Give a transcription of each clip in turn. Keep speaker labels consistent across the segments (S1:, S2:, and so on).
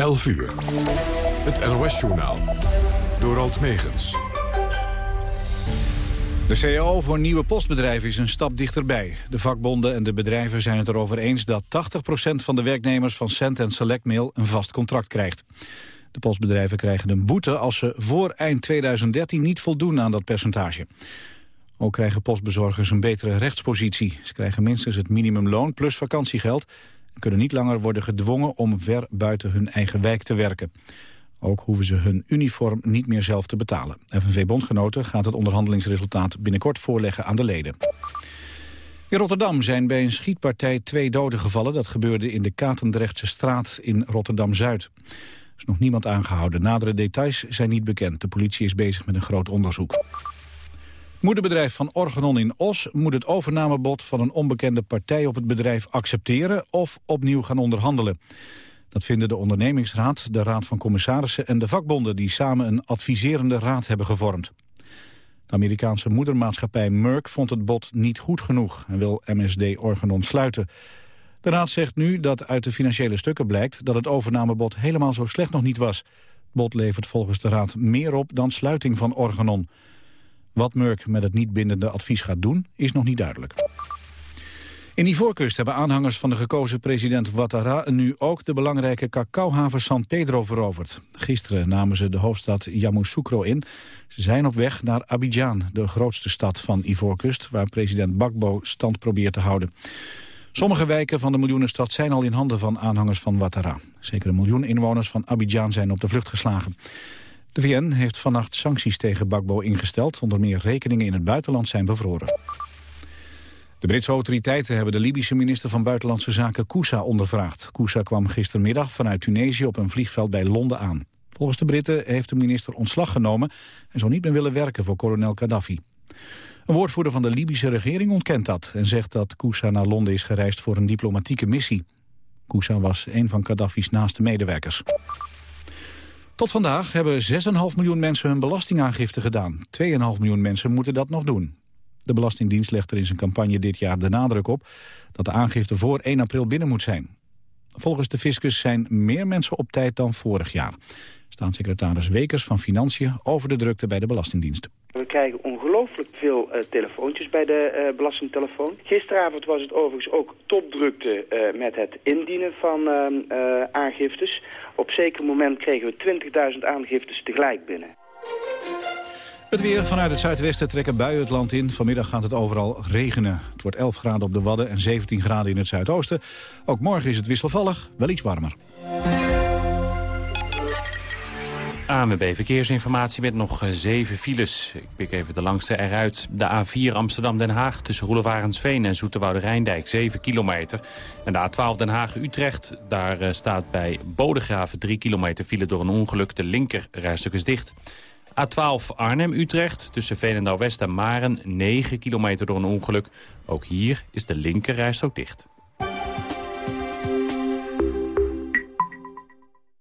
S1: 11 uur. Het NOS-journaal. Door Alt Megens.
S2: De CAO voor nieuwe postbedrijven is een stap dichterbij. De vakbonden en de bedrijven zijn het erover eens dat 80% van de werknemers van Cent en Selectmail een vast contract krijgt. De postbedrijven krijgen een boete als ze voor eind 2013 niet voldoen aan dat percentage. Ook krijgen postbezorgers een betere rechtspositie. Ze krijgen minstens het minimumloon plus vakantiegeld... en kunnen niet langer worden gedwongen om ver buiten hun eigen wijk te werken. Ook hoeven ze hun uniform niet meer zelf te betalen. FNV-bondgenoten gaat het onderhandelingsresultaat binnenkort voorleggen aan de leden. In Rotterdam zijn bij een schietpartij twee doden gevallen. Dat gebeurde in de Katendrechtse straat in Rotterdam-Zuid. Er is nog niemand aangehouden. Nadere details zijn niet bekend. De politie is bezig met een groot onderzoek. Moederbedrijf van Organon in Os moet het overnamebod van een onbekende partij op het bedrijf accepteren of opnieuw gaan onderhandelen. Dat vinden de ondernemingsraad, de raad van commissarissen en de vakbonden die samen een adviserende raad hebben gevormd. De Amerikaanse moedermaatschappij Merck vond het bod niet goed genoeg en wil MSD Organon sluiten. De raad zegt nu dat uit de financiële stukken blijkt dat het overnamebod helemaal zo slecht nog niet was. Het bod levert volgens de raad meer op dan sluiting van Organon. Wat Merck met het niet bindende advies gaat doen, is nog niet duidelijk. In Ivoorkust hebben aanhangers van de gekozen president Ouattara... nu ook de belangrijke cacaohaven San Pedro veroverd. Gisteren namen ze de hoofdstad Yamoussoukro in. Ze zijn op weg naar Abidjan, de grootste stad van Ivoorkust... waar president Bakbo stand probeert te houden. Sommige wijken van de miljoenenstad zijn al in handen van aanhangers van Ouattara. Zeker een miljoen inwoners van Abidjan zijn op de vlucht geslagen. De VN heeft vannacht sancties tegen Bakbo ingesteld. Onder meer rekeningen in het buitenland zijn bevroren. De Britse autoriteiten hebben de Libische minister van Buitenlandse Zaken Kousa ondervraagd. Kousa kwam gistermiddag vanuit Tunesië op een vliegveld bij Londen aan. Volgens de Britten heeft de minister ontslag genomen... en zou niet meer willen werken voor kolonel Gaddafi. Een woordvoerder van de Libische regering ontkent dat... en zegt dat Kousa naar Londen is gereisd voor een diplomatieke missie. Kousa was een van Gaddafi's naaste medewerkers. Tot vandaag hebben 6,5 miljoen mensen hun belastingaangifte gedaan. 2,5 miljoen mensen moeten dat nog doen. De Belastingdienst legt er in zijn campagne dit jaar de nadruk op... dat de aangifte voor 1 april binnen moet zijn. Volgens de fiscus zijn meer mensen op tijd dan vorig jaar. Staatssecretaris Wekers van Financiën over de drukte bij de Belastingdienst.
S3: We krijgen ongelooflijk veel uh, telefoontjes bij de uh, belastingtelefoon. Gisteravond was het overigens ook topdrukte uh, met het indienen van ehm, aangiftes. Op zeker moment kregen we 20.000 aangiftes tegelijk binnen.
S2: Het weer vanuit het zuidwesten trekken buien het land in. Vanmiddag gaat het overal regenen. Het wordt 11 graden op de Wadden en 17 graden in het zuidoosten. Ook morgen is het wisselvallig, wel iets warmer.
S4: ANWB Verkeersinformatie met nog zeven files. Ik pik even de langste eruit. De A4 Amsterdam-Den Haag tussen Roelevarensveen en Zoeterwoude-Rijndijk, 7 kilometer. En de A12 Den Haag-Utrecht, daar staat bij Bodegraven 3 kilometer file door een ongeluk. De linker rijstuk is dicht. A12 Arnhem-Utrecht tussen Veenendaal-West en Maren, 9 kilometer door een ongeluk. Ook hier is de linker rijstrook dicht.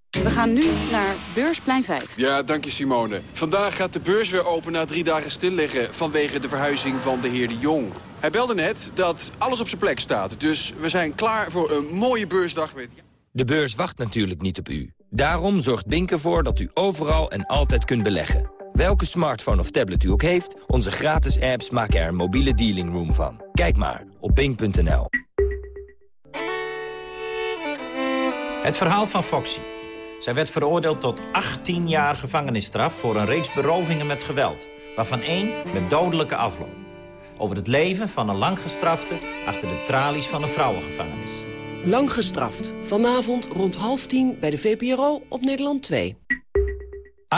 S5: We gaan nu naar Beursplein 5.
S6: Ja, dank je Simone. Vandaag gaat de beurs weer open na drie dagen stilliggen... vanwege de verhuizing van de heer De Jong. Hij belde net dat alles op zijn plek staat. Dus we zijn klaar voor een mooie beursdag met...
S7: De beurs wacht natuurlijk niet op u. Daarom zorgt Bink ervoor dat u overal en altijd kunt beleggen. Welke smartphone of tablet u ook heeft, onze gratis apps maken er een mobiele dealing room van. Kijk maar op bink.nl.
S8: Het verhaal van Foxy. Zij werd veroordeeld tot 18 jaar gevangenisstraf voor een reeks berovingen met geweld. Waarvan één met dodelijke afloop. Over het leven van een langgestrafte achter de tralies van een vrouwengevangenis.
S9: Lang gestraft. Vanavond rond half tien bij de VPRO op Nederland 2.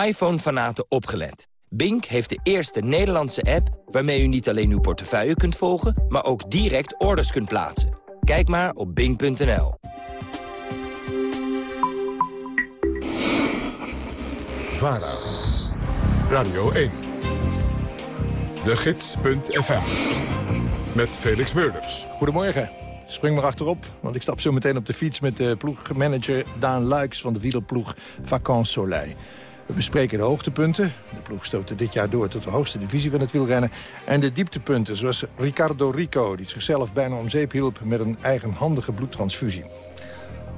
S7: iPhone-fanaten opgelet. Bink heeft de eerste Nederlandse app waarmee u niet alleen uw portefeuille kunt volgen... maar ook direct orders kunt plaatsen. Kijk maar op bink.nl.
S1: VARA. Radio 1. De Gids.fm. Met Felix Meurders.
S10: Goedemorgen. Spring maar achterop, want ik stap zo meteen op de fiets... met de ploegmanager Daan Luiks van de wielerploeg Vacances Soleil. We bespreken de hoogtepunten. De ploeg stootte dit jaar door tot de hoogste divisie van het wielrennen. En de dieptepunten, zoals Ricardo Rico... die zichzelf bijna om zeep hielp met een eigenhandige bloedtransfusie.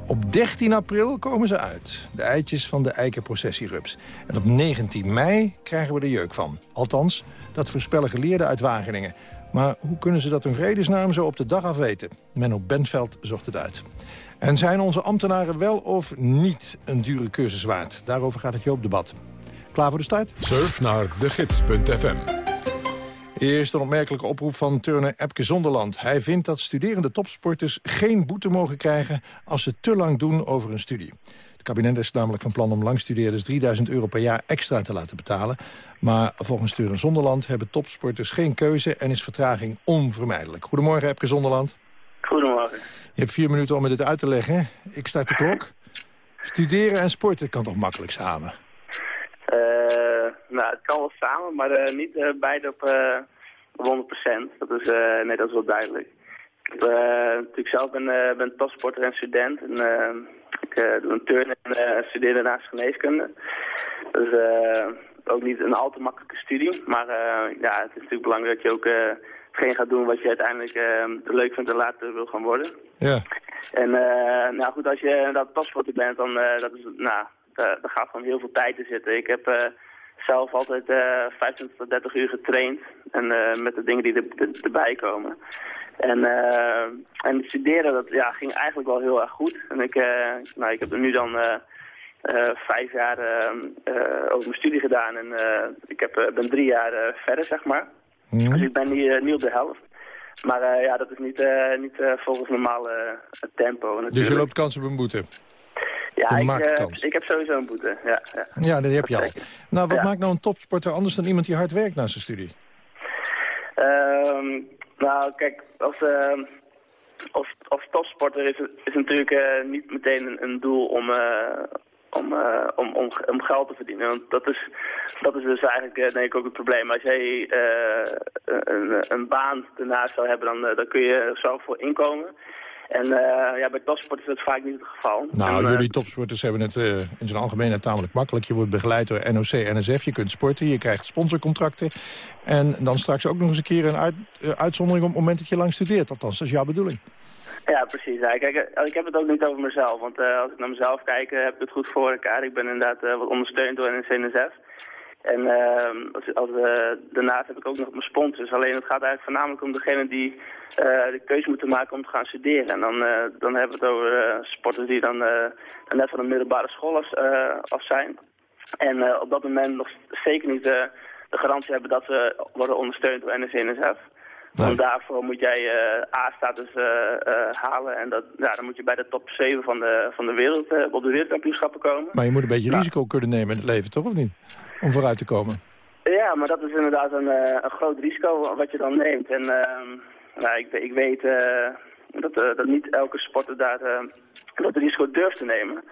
S10: Op 13 april komen ze uit, de eitjes van de eikenprocessierups. En op 19 mei krijgen we er jeuk van. Althans, dat voorspellen geleerden uit Wageningen. Maar hoe kunnen ze dat in vredesnaam zo op de dag af weten? Menno Bentveld zocht het uit. En zijn onze ambtenaren wel of niet een dure cursus waard? Daarover gaat het Joop-debat. Klaar voor de start?
S1: Surf naar degids.fm.
S10: Eerst een opmerkelijke oproep van turner Epke Zonderland. Hij vindt dat studerende topsporters geen boete mogen krijgen... als ze te lang doen over een studie. Het kabinet is namelijk van plan om langstudeerders 3000 euro per jaar extra te laten betalen. Maar volgens turner Zonderland hebben topsporters geen keuze... en is vertraging onvermijdelijk. Goedemorgen, Epke Zonderland.
S11: Goedemorgen.
S10: Je hebt vier minuten om me dit uit te leggen. Ik start de klok. Studeren en sporten kan toch makkelijk samen?
S11: Uh, nou, het kan wel samen, maar uh, niet uh, beide op, op 100%. Dat is, nee, dat is wel duidelijk. Ik natuurlijk zelf ben, ben topsporter en student. En, ik doe een turn en studeer daarnaast geneeskunde. Dus ook niet een al te makkelijke studie. Maar ja, het is natuurlijk belangrijk dat je ook hetgeen gaat doen wat je uiteindelijk leuk vindt en later wil gaan worden.
S10: Ja.
S11: En nou goed, als je dat paspoorter bent, dan dat is, nou, daar gaat gewoon heel veel tijd in zitten. Ik heb zelf altijd 25 tot 30 uur getraind en met de dingen die er, erbij komen. En, en studeren, dat ja, ging eigenlijk wel heel erg goed. En ik, nou, ik heb er nu dan... vijf jaar over mijn studie gedaan en ik heb, ben drie jaar verder, zeg maar.
S10: Mhm.
S11: Dus ik ben nu, nu op de helft. Maar uh, ja, dat is niet, uh, niet uh, volgens normale tempo natuurlijk.
S10: Dus je loopt kans op een boete?
S11: Ja, ik, ik, heb sowieso een boete. Ja, ja.
S10: ja dat heb je al. Nou, wat maakt nou een topsporter anders dan iemand die hard werkt na zijn studie?
S11: Ehm, nou, kijk, als, als, als topsporter is het is natuurlijk niet meteen een, een doel om, om, uh, om, om, om geld te verdienen. Want dat is, dat is dus eigenlijk denk ik ook het probleem. Als jij een, een, baan ernaast zou hebben, dan, dan kun je zelf voor inkomen. En ja, bij topsport is dat vaak niet het geval.
S10: Nou, jullie topsporters hebben het in zijn algemeenheid tamelijk makkelijk. Je wordt begeleid door NOC, NSF, je kunt sporten, je krijgt sponsorcontracten. En dan straks ook nog eens een keer een uit, uitzondering op het moment dat je lang studeert. Althans, dat is jouw bedoeling.
S11: Ja, precies. Ja, kijk, ik heb het ook niet over mezelf, want als ik naar mezelf kijk, heb ik het goed voor elkaar. Ik ben inderdaad wat ondersteund door een En als, als, daarnaast heb ik ook nog mijn sponsors. Alleen het gaat eigenlijk voornamelijk om degene die de keuze moeten maken om te gaan studeren. En dan, dan hebben we het over sporters die dan net van een middelbare school af, af zijn. En op dat moment nog zeker niet de garantie hebben dat ze worden ondersteund door NSNSF. Nee. Want daarvoor moet jij uh, A-status uh, uh, halen. En dat, ja, dan moet je bij de top 7 van de, van de wereld, op de wereldkampioenschappen komen.
S10: Maar je moet een beetje nou. risico kunnen nemen in het leven, toch of niet? Om vooruit te komen.
S11: Ja, maar dat is inderdaad een, een groot risico wat je dan neemt. En nou, ik, ik weet dat, dat niet elke sporter daar dat risico durft te nemen.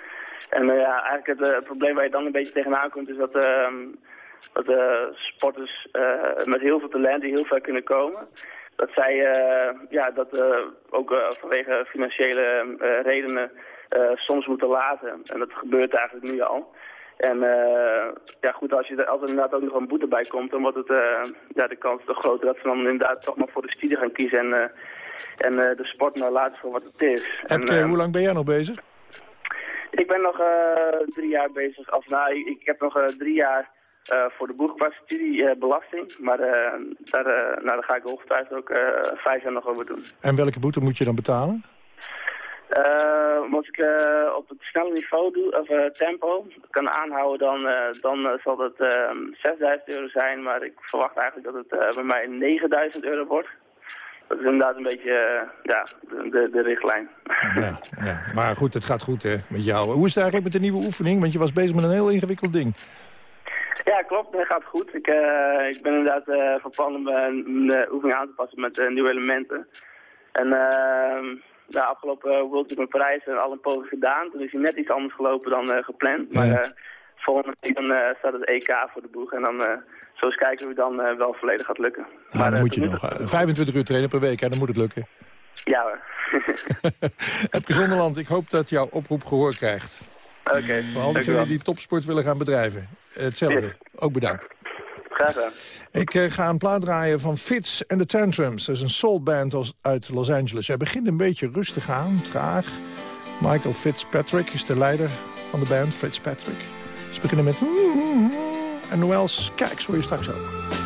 S11: En ja, eigenlijk het, het, probleem waar je dan een beetje tegenaan komt is dat dat uh, sporters uh, met heel veel talent die heel ver kunnen komen. Dat zij uh, ja, dat ook vanwege financiële redenen soms moeten laten. En dat gebeurt eigenlijk nu al. En ja, goed, als, je, als er inderdaad ook nog een boete bij komt, dan wordt het, ja, de kans toch groter dat ze dan inderdaad toch maar voor de studie gaan kiezen en, en de sport nou laten voor wat het is.
S10: En,
S11: en
S10: hoe lang ben jij nog bezig?
S11: Ik ben nog drie jaar bezig. Of, nou, ik, ik heb nog drie jaar voor de boeg qua studiebelasting. maar uh, daar, nou, daar ga ik ongetwijfeld ook vijf jaar nog over doen.
S10: En welke boete moet je dan betalen?
S11: als ik op het snelle niveau doe, of tempo kan aanhouden, dan, dan zal dat 6000 euro zijn. Maar ik verwacht eigenlijk dat het bij mij 9000 euro wordt. Dat is inderdaad een beetje ja, de, de richtlijn.
S10: Ja, ja, maar goed, het gaat goed hè, met jou. Hoe is het eigenlijk met de nieuwe oefening? Want je was bezig met een heel ingewikkeld ding.
S11: Ja, klopt. Dat gaat goed. Ik, uh, ik ben inderdaad uh, van plan om uh, oefening aan te passen met nieuwe elementen. En de afgelopen World Cup in Parijs en al een poging gedaan. Toen is hij net iets anders gelopen dan gepland. Maar ja. volgende week dan, staat het EK voor de boeg. En dan zo eens kijken hoe het dan wel volledig gaat lukken.
S10: Ah, maar dan moet je nog 25 uur trainen per week, hè? dan moet het lukken.
S11: Ja hoor.
S10: Epke Zonderland, ik hoop dat jouw oproep gehoor krijgt.
S11: Oké, okay,
S10: Vooral degenen die topsport willen gaan bedrijven. Hetzelfde. Ook bedankt.
S11: Graag gedaan.
S10: Ik uh, ga een plaat draaien van Fitz and the Tantrums. Dat is een soulband uit Los Angeles. Hij begint een beetje rustig aan, traag.
S12: Michael Fitzpatrick is de leider van de band, Fitzpatrick. Ze beginnen met... En Noëls Kijks hoor je straks ook.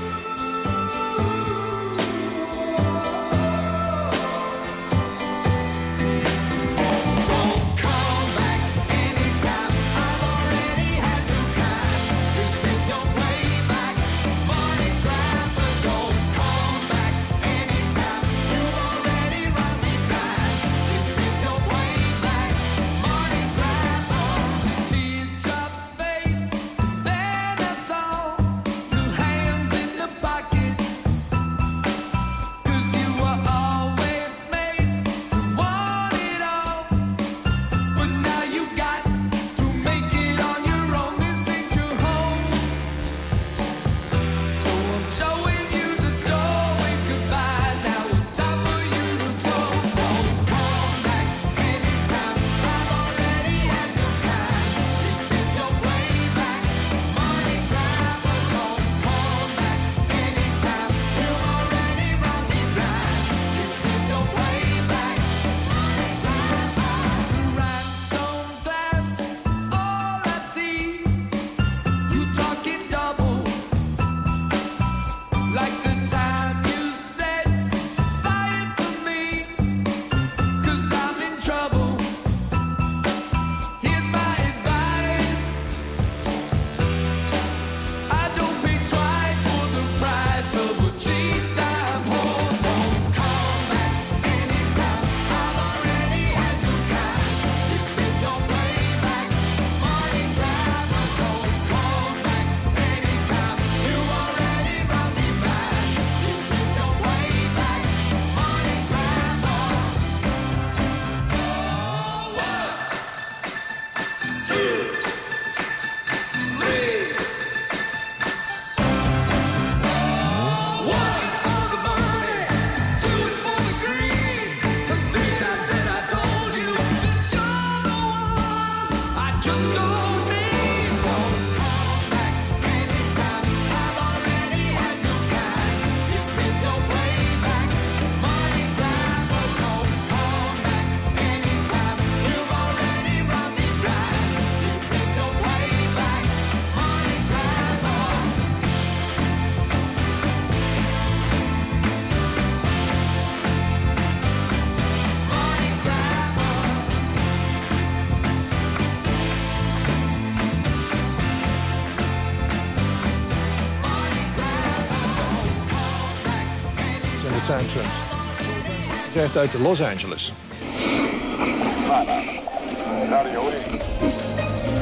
S12: Uit Los Angeles.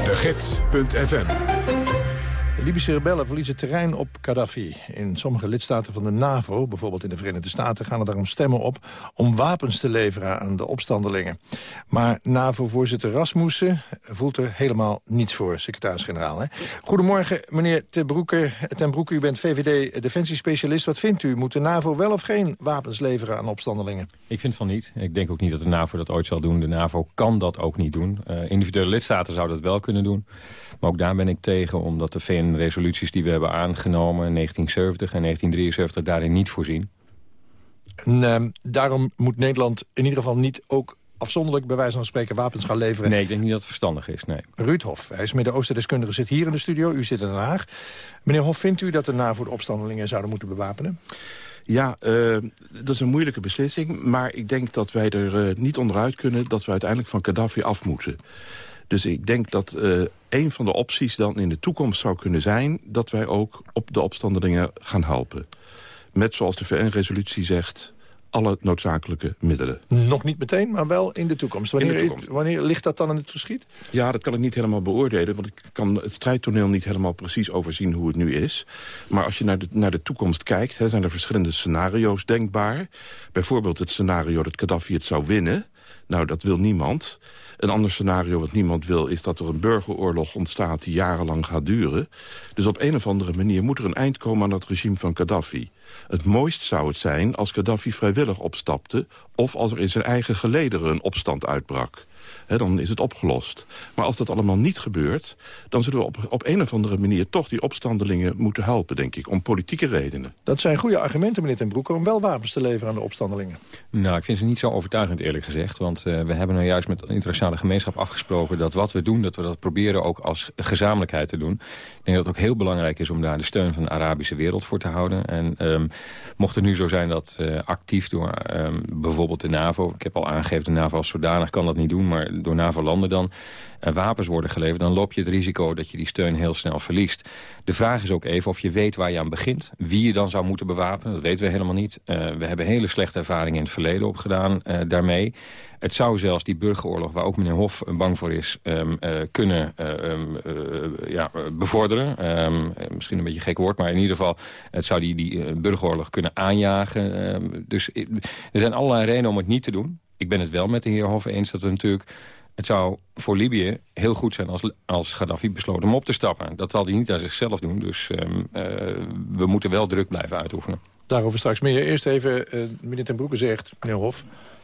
S1: De Gids.fm
S12: Libische rebellen verliezen terrein op Gaddafi. In sommige lidstaten van de NAVO, bijvoorbeeld in de Verenigde Staten... gaan er daarom stemmen op om wapens te leveren aan de opstandelingen. Maar NAVO-voorzitter Rasmussen voelt er helemaal niets voor, secretaris-generaal. Goedemorgen, meneer Ten Broeke. Broeke, u bent VVD-defensiespecialist. Wat vindt u? Moet de NAVO wel of geen wapens leveren aan opstandelingen?
S13: Ik vind van niet. Ik denk ook niet dat de NAVO dat ooit zal doen. De NAVO kan dat ook niet doen. Uh, individuele lidstaten zouden dat wel kunnen doen. Maar ook daar ben ik tegen, omdat de VN-resoluties die we hebben aangenomen... in 1970 en 1973 daarin niet voorzien.
S12: En, ehm, daarom moet Nederland in ieder geval niet ook afzonderlijk bij wijze van spreken wapens gaan leveren.
S13: Nee, ik denk niet dat het verstandig is, nee.
S12: Ruud Hof, hij is Midden-Oosten-deskundige, zit hier in de studio. U zit in Den Haag. Meneer Hof, vindt u dat de NAVO de opstandelingen zouden moeten bewapenen?
S14: Ja, uh, dat is een moeilijke beslissing. Maar ik denk dat wij er uh, niet onderuit kunnen... dat we uiteindelijk van Gaddafi af moeten. Dus ik denk dat uh, een van de opties dan in de toekomst zou kunnen zijn... dat wij ook op de opstandelingen gaan helpen. Met, zoals de VN-resolutie zegt, alle noodzakelijke middelen.
S12: Nog niet meteen, maar wel in de toekomst. Wanneer, de toekomst. wanneer ligt dat dan in het verschiet?
S14: Ja, dat kan ik niet helemaal beoordelen... want ik kan het strijdtoneel niet helemaal precies overzien hoe het nu is. Maar als je naar de, naar de toekomst kijkt... Hè, zijn er verschillende scenario's denkbaar. Bijvoorbeeld het scenario dat Gaddafi het zou winnen... Nou, dat wil niemand. Een ander scenario wat niemand wil... is dat er een burgeroorlog ontstaat die jarenlang gaat duren. Dus op een of andere manier moet er een eind komen aan het regime van Gaddafi. Het mooist zou het zijn als Gaddafi vrijwillig opstapte... of als er in zijn eigen gelederen een opstand uitbrak. Hè, dan is het opgelost. Maar als dat allemaal niet gebeurt... dan zullen we op, op een of andere manier toch die opstandelingen moeten helpen, denk ik. Om politieke redenen.
S10: Dat zijn goede argumenten, meneer Ten Broeke... om wel wapens te leveren aan de opstandelingen.
S13: Nou, ik vind ze niet zo overtuigend, eerlijk gezegd. Want uh, we hebben nou juist met de internationale gemeenschap afgesproken... dat wat we doen, dat we dat proberen ook als gezamenlijkheid te doen. Ik denk dat het ook heel belangrijk is om daar de steun van de Arabische wereld voor te houden. En um, mocht het nu zo zijn dat uh, actief door um, bijvoorbeeld de NAVO... ik heb al aangegeven, de NAVO als zodanig kan dat niet doen... maar door NAVO-landen dan uh, wapens worden geleverd... dan loop je het risico dat je die steun heel snel verliest. De vraag is ook even of je weet waar je aan begint. Wie je dan zou moeten bewapenen, dat weten we helemaal niet. Uh, we hebben hele slechte ervaringen in het verleden opgedaan uh, daarmee. Het zou zelfs die burgeroorlog, waar ook meneer Hof bang voor is... Uh, kunnen uh, ja, bevorderen. Um, misschien een beetje gek woord, maar in ieder geval... het zou die, die burgeroorlog kunnen aanjagen. dus er zijn allerlei redenen om het niet te doen. Ik ben het wel met de heer Hof eens dat we natuurlijk... Het zou voor Libië heel goed zijn als, als Gaddafi besloot om op te stappen. Dat zal hij niet aan zichzelf doen, dus we moeten wel druk blijven uitoefenen.
S10: Daarover straks meer. Eerst even, meneer Ten Broeke zegt, meneer Hof...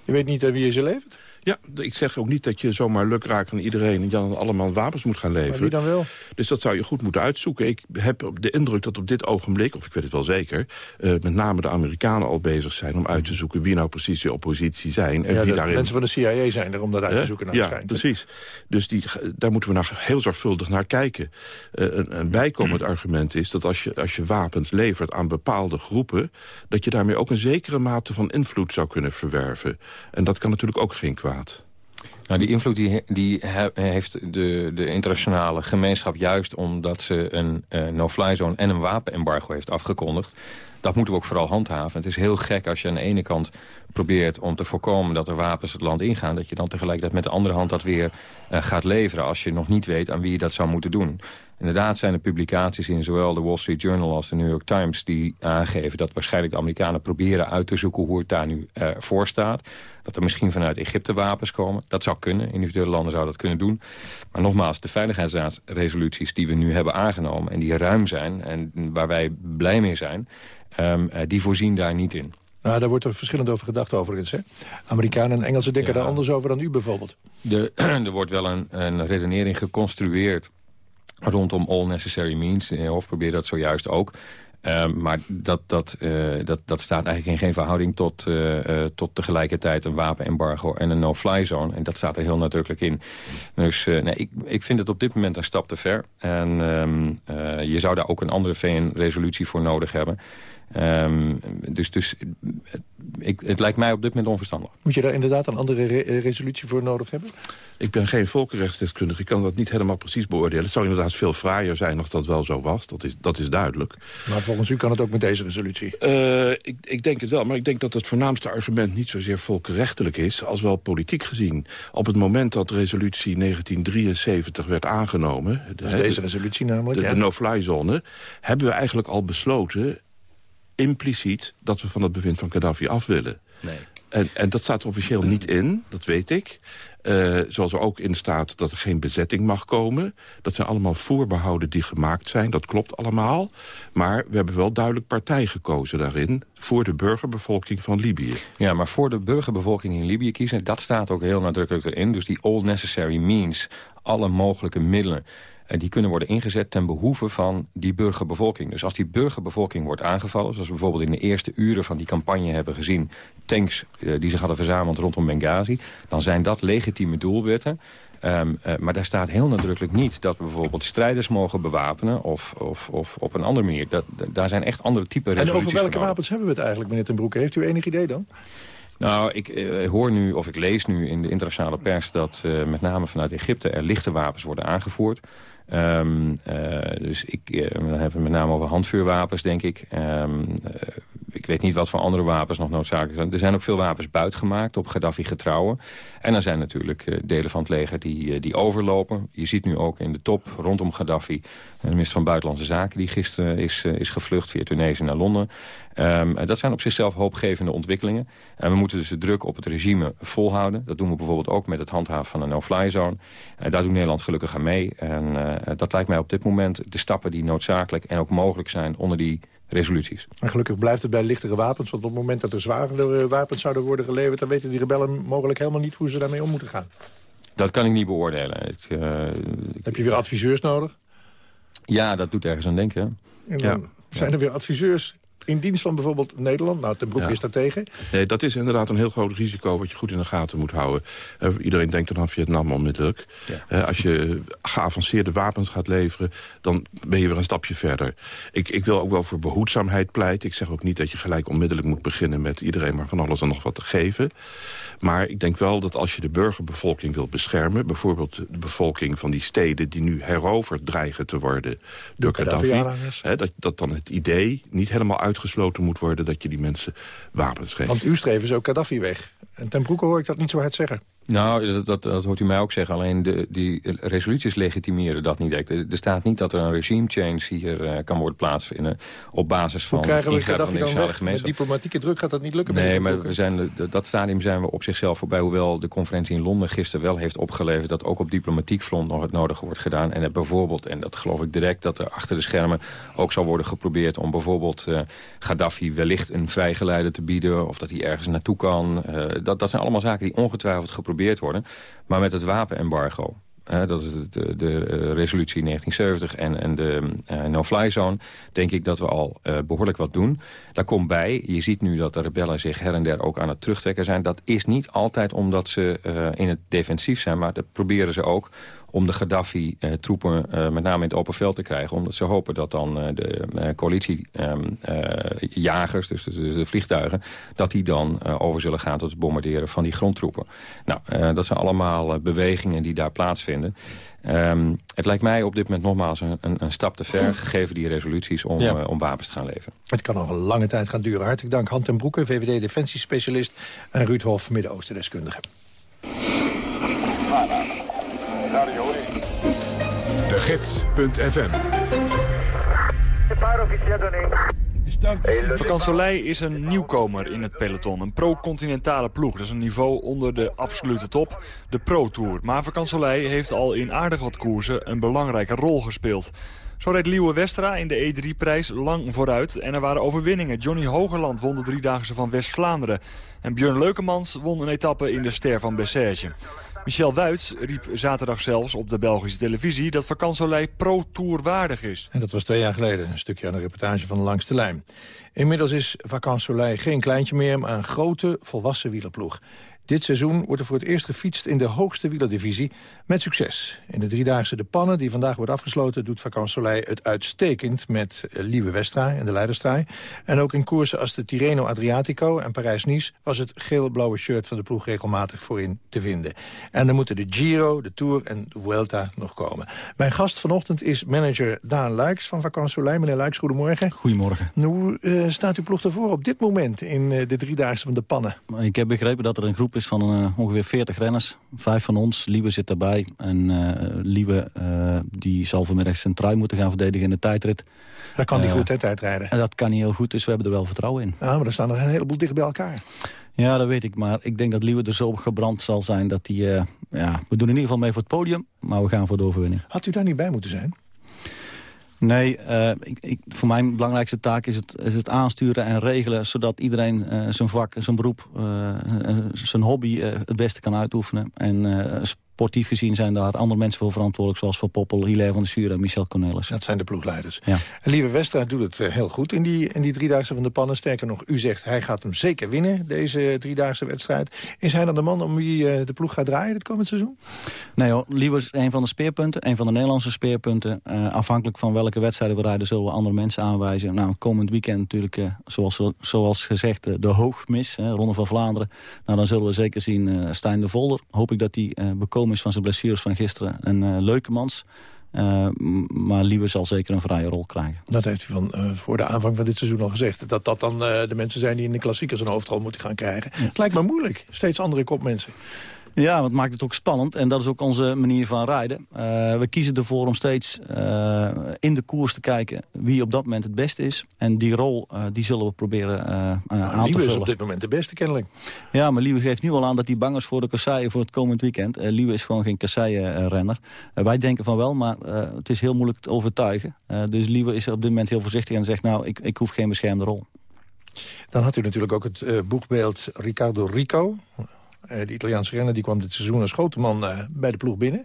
S10: Je weet niet uh, wie je ze levert?
S14: Ja, ik zeg ook niet dat je zomaar luk raakt aan iedereen... en dan allemaal wapens moet gaan leveren. Maar
S10: wie dan wel?
S14: Dus dat zou je goed moeten uitzoeken. Ik heb de indruk dat op dit ogenblik, of ik weet het wel zeker... Uh, met name de Amerikanen al bezig zijn om uit te zoeken... wie nou precies de oppositie zijn. En
S10: ja,
S14: wie
S10: de
S14: daarin...
S10: mensen van de CIA zijn er om dat uit te zoeken. Naar
S14: ja,
S10: schijnt.
S14: precies. Dus die, daar moeten we nou heel zorgvuldig naar kijken. Uh, een, een bijkomend argument is dat als je, als je wapens levert aan bepaalde groepen... dat je daarmee ook een zekere mate van invloed zou kunnen verwerven. En dat kan natuurlijk ook geen kwaad.
S13: Nou, die invloed die, die heeft de, de internationale gemeenschap juist omdat ze een uh, no-fly zone en een wapenembargo heeft afgekondigd. Dat moeten we ook vooral handhaven. Het is heel gek als je aan de ene kant probeert om te voorkomen dat er wapens het land ingaan... dat je dan tegelijkertijd met de andere hand dat weer uh, gaat leveren... als je nog niet weet aan wie je dat zou moeten doen. Inderdaad zijn er publicaties in zowel de Wall Street Journal als de New York Times... die aangeven dat waarschijnlijk de Amerikanen proberen uit te zoeken... hoe het daar nu uh, voor staat. Dat er misschien vanuit Egypte wapens komen. Dat zou kunnen. Individuele landen zouden dat kunnen doen. Maar nogmaals, de veiligheidsraadsresoluties die we nu hebben aangenomen... en die ruim zijn en waar wij blij mee zijn... Um, uh, die voorzien daar niet in.
S10: Nou, daar wordt er verschillend over gedacht overigens. Hè? Amerikanen en Engelsen denken ja. daar anders over dan u bijvoorbeeld.
S13: De, er wordt wel een, een redenering geconstrueerd rondom all necessary means. Of probeer dat zojuist ook. Uh, maar dat, dat, uh, dat, dat staat eigenlijk in geen verhouding tot, uh, tot tegelijkertijd een wapenembargo en een no-fly zone. En dat staat er heel nadrukkelijk in. Dus nee, ik, ik vind het op dit moment een stap te ver. En um, je zou daar ook een andere VN-resolutie voor nodig hebben. Um, dus dus ik, het lijkt mij op dit moment onverstandig.
S10: Moet je daar inderdaad een andere re resolutie voor nodig hebben?
S14: Ik ben geen volkenrechtsdeskundige. Ik kan dat niet helemaal precies beoordelen. Het zou inderdaad veel fraaier zijn als dat wel zo was. Dat is, dat is duidelijk.
S10: Maar volgens u kan het ook met deze resolutie?
S14: Uh, ik, ik denk het wel. Maar ik denk dat het voornaamste argument niet zozeer volkenrechtelijk is... als wel politiek gezien. Op het moment dat resolutie 1973 werd aangenomen...
S10: Dus deze resolutie namelijk?
S14: De,
S10: ja.
S14: de no-fly zone... hebben we eigenlijk al besloten impliciet dat we van het bewind van Gaddafi af willen.
S13: Nee.
S14: En, en dat staat officieel niet in, dat weet ik. Uh, zoals er ook in staat dat er geen bezetting mag komen. Dat zijn allemaal voorbehouden die gemaakt zijn. Dat klopt allemaal. Maar we hebben wel duidelijk partij gekozen daarin... voor de burgerbevolking van Libië.
S13: Ja, maar voor de burgerbevolking in Libië kiezen... dat staat ook heel nadrukkelijk erin. Dus die all necessary means, alle mogelijke middelen... En die kunnen worden ingezet ten behoeve van die burgerbevolking. Dus als die burgerbevolking wordt aangevallen... zoals we bijvoorbeeld in de eerste uren van die campagne hebben gezien... tanks uh, die zich hadden verzameld rondom Benghazi... dan zijn dat legitieme doelwetten... Um, uh, maar daar staat heel nadrukkelijk niet dat we bijvoorbeeld strijders mogen bewapenen... of, of, of op een andere manier. Dat, daar zijn echt andere typen resoluties
S10: En over welke wapens hebben we het eigenlijk, meneer Ten Broeke? Heeft u enig idee dan?
S13: Nou, ik uh, hoor nu, of ik lees nu in de internationale pers... dat uh, met name vanuit Egypte er lichte wapens worden aangevoerd. Um, dus ik, dan hebben we het met name over handvuurwapens, denk ik. Um, uh, ik weet niet wat voor andere wapens nog noodzakelijk zijn. Er zijn ook veel wapens buitgemaakt op Gaddafi-getrouwen. En er zijn natuurlijk delen van het leger die, die overlopen. Je ziet nu ook in de top rondom Gaddafi... de minister van Buitenlandse Zaken die gisteren is, is gevlucht via Tunesië naar Londen. Um, dat zijn op zichzelf hoopgevende ontwikkelingen. En we moeten dus de druk op het regime volhouden. Dat doen we bijvoorbeeld ook met het handhaven van een no-fly zone. Uh, daar doet Nederland gelukkig aan mee. En dat lijkt mij op dit moment de stappen die noodzakelijk en ook mogelijk zijn onder die resoluties.
S10: En gelukkig blijft het bij lichtere wapens. Want op het moment dat er zwaardere wapens zouden worden geleverd... dan weten die rebellen mogelijk helemaal niet hoe ze daarmee om moeten gaan.
S13: Dat kan ik niet beoordelen. Ik,
S10: Heb je weer adviseurs nodig?
S13: Ja, dat doet ergens aan denken.
S10: ja. Zijn er weer adviseurs in dienst van bijvoorbeeld Nederland? Nou, ten Broek is daar tegen.
S14: Nee, dat is inderdaad een heel groot risico wat je goed in de gaten moet houden. Uh, iedereen denkt dan aan Vietnam onmiddellijk. Ja. Uh, als je geavanceerde wapens gaat leveren, dan ben je weer een stapje verder. Ik, ik wil ook wel voor behoedzaamheid pleiten. Ik zeg ook niet dat je gelijk onmiddellijk moet beginnen met iedereen maar van alles en nog wat te geven. Maar ik denk wel dat als je de burgerbevolking wilt beschermen... bijvoorbeeld de bevolking van die steden die nu heroverd dreigen te worden door Gaddafi... dat, dat dan het idee niet helemaal uitgesloten moet worden dat je die mensen wapens geeft.
S10: Want uw streven is ook Gaddafi weg. En ten Broeke hoor ik dat niet zo hard zeggen.
S13: Nou, dat, dat, dat, hoort u mij ook zeggen. Alleen de, die resoluties legitimeren dat niet. Er, er staat niet dat er een regime change hier uh, kan worden plaatsvinden... op basis van
S10: we Gaddafi dan weg? Met diplomatieke druk gaat dat niet lukken?
S13: Nee, maar we zijn, dat stadium zijn we op zichzelf voorbij. Hoewel de conferentie in Londen gisteren wel heeft opgeleverd... dat ook op diplomatiek front nog het nodige wordt gedaan. En bijvoorbeeld, en dat geloof ik direct... dat er achter de schermen ook zal worden geprobeerd... om bijvoorbeeld uh, Gaddafi wellicht een vrijgeleide te bieden... of dat hij ergens naartoe kan. Uh, dat, dat zijn allemaal zaken die ongetwijfeld geprobeerd worden. Maar met het wapenembargo, uh, dat is de, de uh, resolutie 1970 en, en de uh, no-fly zone... denk ik dat we al behoorlijk wat doen. Daar komt bij, je ziet nu dat de rebellen zich her en der ook aan het terugtrekken zijn. Dat is niet altijd omdat ze in het defensief zijn... maar dat proberen ze ook om de Gaddafi-troepen uh, met name in het open veld te krijgen. Omdat ze hopen dat dan uh, de uh, coalitiejagers, dus, dus, de vliegtuigen... dat die dan over zullen gaan tot het bombarderen van die grondtroepen. Nou, dat zijn allemaal bewegingen die daar plaatsvinden. Um, het lijkt mij op dit moment nogmaals een, een, een stap te ver... gegeven die resoluties om, ja. om wapens te gaan leveren.
S10: Het kan nog een lange tijd gaan duren. Hartelijk dank Hand en Broeke, VVD-defensiespecialist... en Ruud Hof, Midden-Oosten-deskundige.
S1: De Gids.fm
S15: Soleil is een nieuwkomer in het peloton. Een pro-continentale ploeg. Dat is een niveau onder de absolute top. De Pro Tour. Maar Soleil heeft al in aardig wat koersen een belangrijke rol gespeeld. Zo reed Liewe Westra in de E3-prijs lang vooruit. En er waren overwinningen. Johnny Hogerland won de Driedaagse van West-Vlaanderen. En Björn Leukemans won een etappe in de Ster van Bessège. Michel Wuits riep zaterdag zelfs op de Belgische televisie... dat Vakansolei pro-tour waardig is.
S10: En dat was twee jaar geleden, een stukje aan de reportage van de Langste Lijn. Inmiddels is Vakansolei geen kleintje meer, maar een grote, volwassen wielerploeg. Dit seizoen wordt er voor het eerst gefietst in de hoogste wielerdivisie met succes. In de driedaagse De Pannen, die vandaag wordt afgesloten... doet Vakant Soleil het uitstekend met Lieve Westra in de leiderstraai. En ook in koersen als de Tirreno Adriatico en Parijs-Nice... was het geel-blauwe shirt van de ploeg regelmatig voorin te vinden. En dan moeten de Giro, de Tour en de Vuelta nog komen. Mijn gast vanochtend is manager Daan Luiks van Vakant Soleil. Meneer Luiks, goedemorgen.
S16: Goedemorgen.
S10: Hoe uh, staat uw ploeg ervoor op dit moment in uh, de driedaagse van De Pannen?
S16: Ik heb begrepen dat er een groep is van uh, ongeveer 40 renners. Vijf van ons, Liebe zit daarbij. En uh, Liebe uh, die zal vanmiddag zijn trui moeten gaan verdedigen in de tijdrit.
S10: Dat kan niet goed, hè, tijdrijden?
S16: En dat kan niet heel goed, dus we hebben er wel vertrouwen in.
S10: Ja, maar er staan er een heleboel dicht bij elkaar.
S16: Ja, dat weet ik. Maar ik denk dat Liebe er zo op gebrand zal zijn dat hij... ja, we doen in ieder geval mee voor het podium, maar we gaan voor de overwinning.
S10: Had u daar niet bij moeten zijn?
S16: Nee, uh, ik, ik, voor mijn belangrijkste taak is het, is het aansturen en regelen... zodat iedereen uh, zijn vak, zijn beroep, uh, zijn hobby het beste kan uitoefenen. En sportief gezien zijn daar andere mensen voor verantwoordelijk... zoals Van Poppel, Hilaire van der Schuur en Michel Cornelis.
S10: Dat zijn de ploegleiders. Ja. En Lieve Westra doet het uh, heel goed in die, in die driedaagse van de pannen. Sterker nog, u zegt hij gaat hem zeker winnen, deze driedaagse wedstrijd. Is hij dan de man om wie uh, de ploeg gaat draaien dit komend seizoen?
S16: Nee hoor, Lieve is een van de speerpunten, een van de Nederlandse speerpunten. Uh, afhankelijk van welke wedstrijden we rijden zullen we andere mensen aanwijzen. Nou, komend weekend natuurlijk, zoals, zoals gezegd, de hoogmis, Ronde van Vlaanderen. Nou, dan zullen we zeker zien Stijn de Volder. Hoop ik dat hij bekomen is van zijn blessures van gisteren een uh, leuke mans. Uh, maar Liebe zal zeker een vrije rol krijgen.
S10: Dat heeft u van, uh, voor de aanvang van dit seizoen al gezegd. Dat dat dan uh, de mensen zijn die in de klassiekers een hoofdrol moeten gaan krijgen. Ja. Het lijkt me moeilijk. Steeds andere kopmensen.
S16: Ja, want maakt het ook spannend. En dat is ook onze manier van rijden. Uh, we kiezen ervoor om steeds uh, in de koers te kijken wie op dat moment het beste is. En die rol uh, die zullen we proberen aan te vullen.
S10: is op dit moment de beste kennelijk.
S16: Ja, maar Liewe geeft nu al aan dat hij bang is voor de kasseien voor het komend weekend. Liewe is gewoon geen kasseienrenner. wij denken van wel, maar het is heel moeilijk te overtuigen. dus Liewe is op dit moment heel voorzichtig en zegt... nou, ik, ik hoef geen beschermde rol.
S10: Dan had u natuurlijk ook het boegbeeld Ricardo Rico de Italiaanse renner die kwam dit seizoen als grote man uh, bij de ploeg binnen.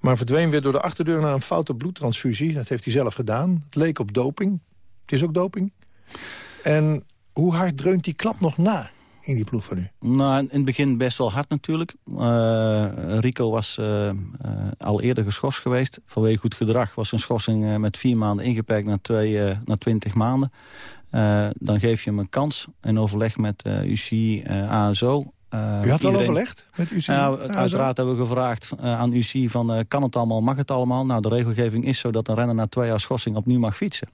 S10: Maar verdween weer door de achterdeur naar een foute bloedtransfusie. Dat heeft hij zelf gedaan. Het leek op doping. Het is ook doping. En hoe hard dreunt die klap nog na? in die ploeg van u?
S16: Nou, in het begin best wel hard natuurlijk. Uh, Rico was al eerder geschorst geweest. Vanwege goed gedrag was zijn schorsing met vier maanden ingeperkt naar, twee, naar twintig maanden. dan geef je hem een kans in overleg met UCI, ASO.
S10: U had al overlegd met UCI?
S16: Ja, uiteraard hebben we gevraagd aan UCI van kan het allemaal, mag het allemaal? Nou, de regelgeving is zo dat een renner na twee jaar schorsing opnieuw mag fietsen.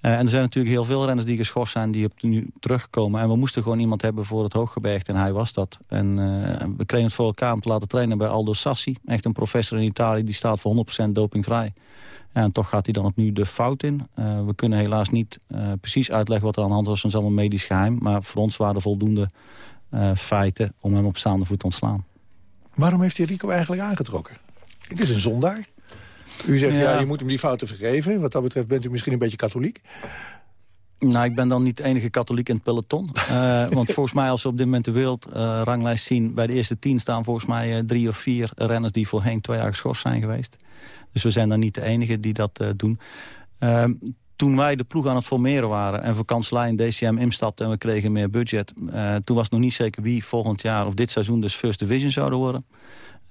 S16: En er zijn natuurlijk heel veel renners die geschorst zijn die op nu terugkomen. En we moesten gewoon iemand hebben voor het hooggebergte en hij was dat. En we kregen het voor elkaar om te laten trainen bij Aldo Sassi. Echt een professor in Italië, die staat voor 100% dopingvrij. En toch gaat hij dan opnieuw de fout in. We kunnen helaas niet precies uitleggen wat er aan de hand was. Dat is allemaal medisch geheim. Maar voor ons waren voldoende feiten om hem op staande voet te ontslaan.
S10: Waarom heeft hij Rico eigenlijk aangetrokken? Het is een zondaar. U zegt, ja. je moet hem die fouten vergeven. Wat dat betreft bent u misschien een beetje katholiek.
S16: Nou, ik ben dan niet de enige katholiek in het peloton. Uh, want volgens mij, als we op dit moment de wereldranglijst uh, zien... bij de eerste tien staan volgens mij uh, drie of vier renners... die voorheen twee jaar geschorst zijn geweest. Dus we zijn dan niet de enige die dat doen. Toen wij de ploeg aan het formeren waren... en voor kanselij DCM instapte en we kregen meer budget... toen was het nog niet zeker wie volgend jaar of dit seizoen dus First Division zouden worden...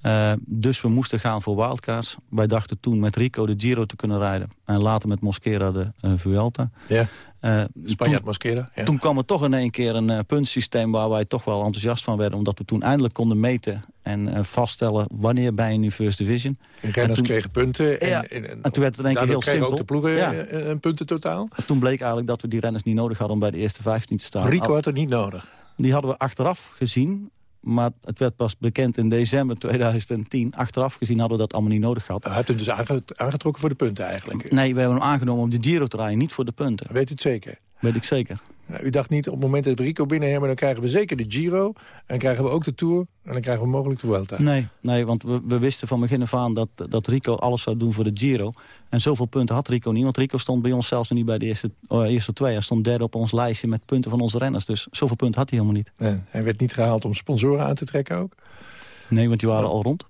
S16: Uh, dus we moesten gaan voor wildcards. Wij dachten toen met Rico de Giro te kunnen rijden. En later met Mosquera de uh, Vuelta.
S10: Ja, uh, Spanjaard Mosquera. Ja.
S16: Toen kwam er toch in één keer een puntsysteem... waar wij toch wel enthousiast van werden. Omdat we toen eindelijk konden meten en vaststellen... wanneer ben je nu First Division.
S10: En renners en kregen punten. En,
S16: ja, en, en, toen werd het in één keer heel simpel.
S10: ook de ploegen ja. een punten totaal.
S16: En toen bleek eigenlijk dat we die renners niet nodig hadden... om bij de eerste 15 te staan.
S10: Rico had het niet nodig.
S16: Die hadden we achteraf gezien maar het werd pas bekend in december 2010. Achteraf gezien hadden we dat allemaal niet nodig gehad.
S10: Hij heeft hem dus aangetrokken voor de punten eigenlijk?
S16: Nee, we hebben hem aangenomen om de Giro te rijden, niet voor de punten.
S10: Weet u het zeker?
S16: Weet ik zeker.
S10: Nou, u dacht niet, op het moment dat we Rico binnen hebben... dan krijgen we zeker de Giro, en krijgen we ook de Tour... en dan krijgen we mogelijk de Vuelta.
S16: Nee, nee want we, we wisten van begin af aan dat, dat Rico alles zou doen voor de Giro. En zoveel punten had Rico niet, want Rico stond bij ons zelfs niet bij de eerste, oh, eerste twee. Hij stond derde op ons lijstje met punten van onze renners. Dus zoveel punten had hij helemaal niet.
S10: Nee, hij werd niet gehaald om sponsoren aan te trekken ook?
S16: Nee, want die waren al rond.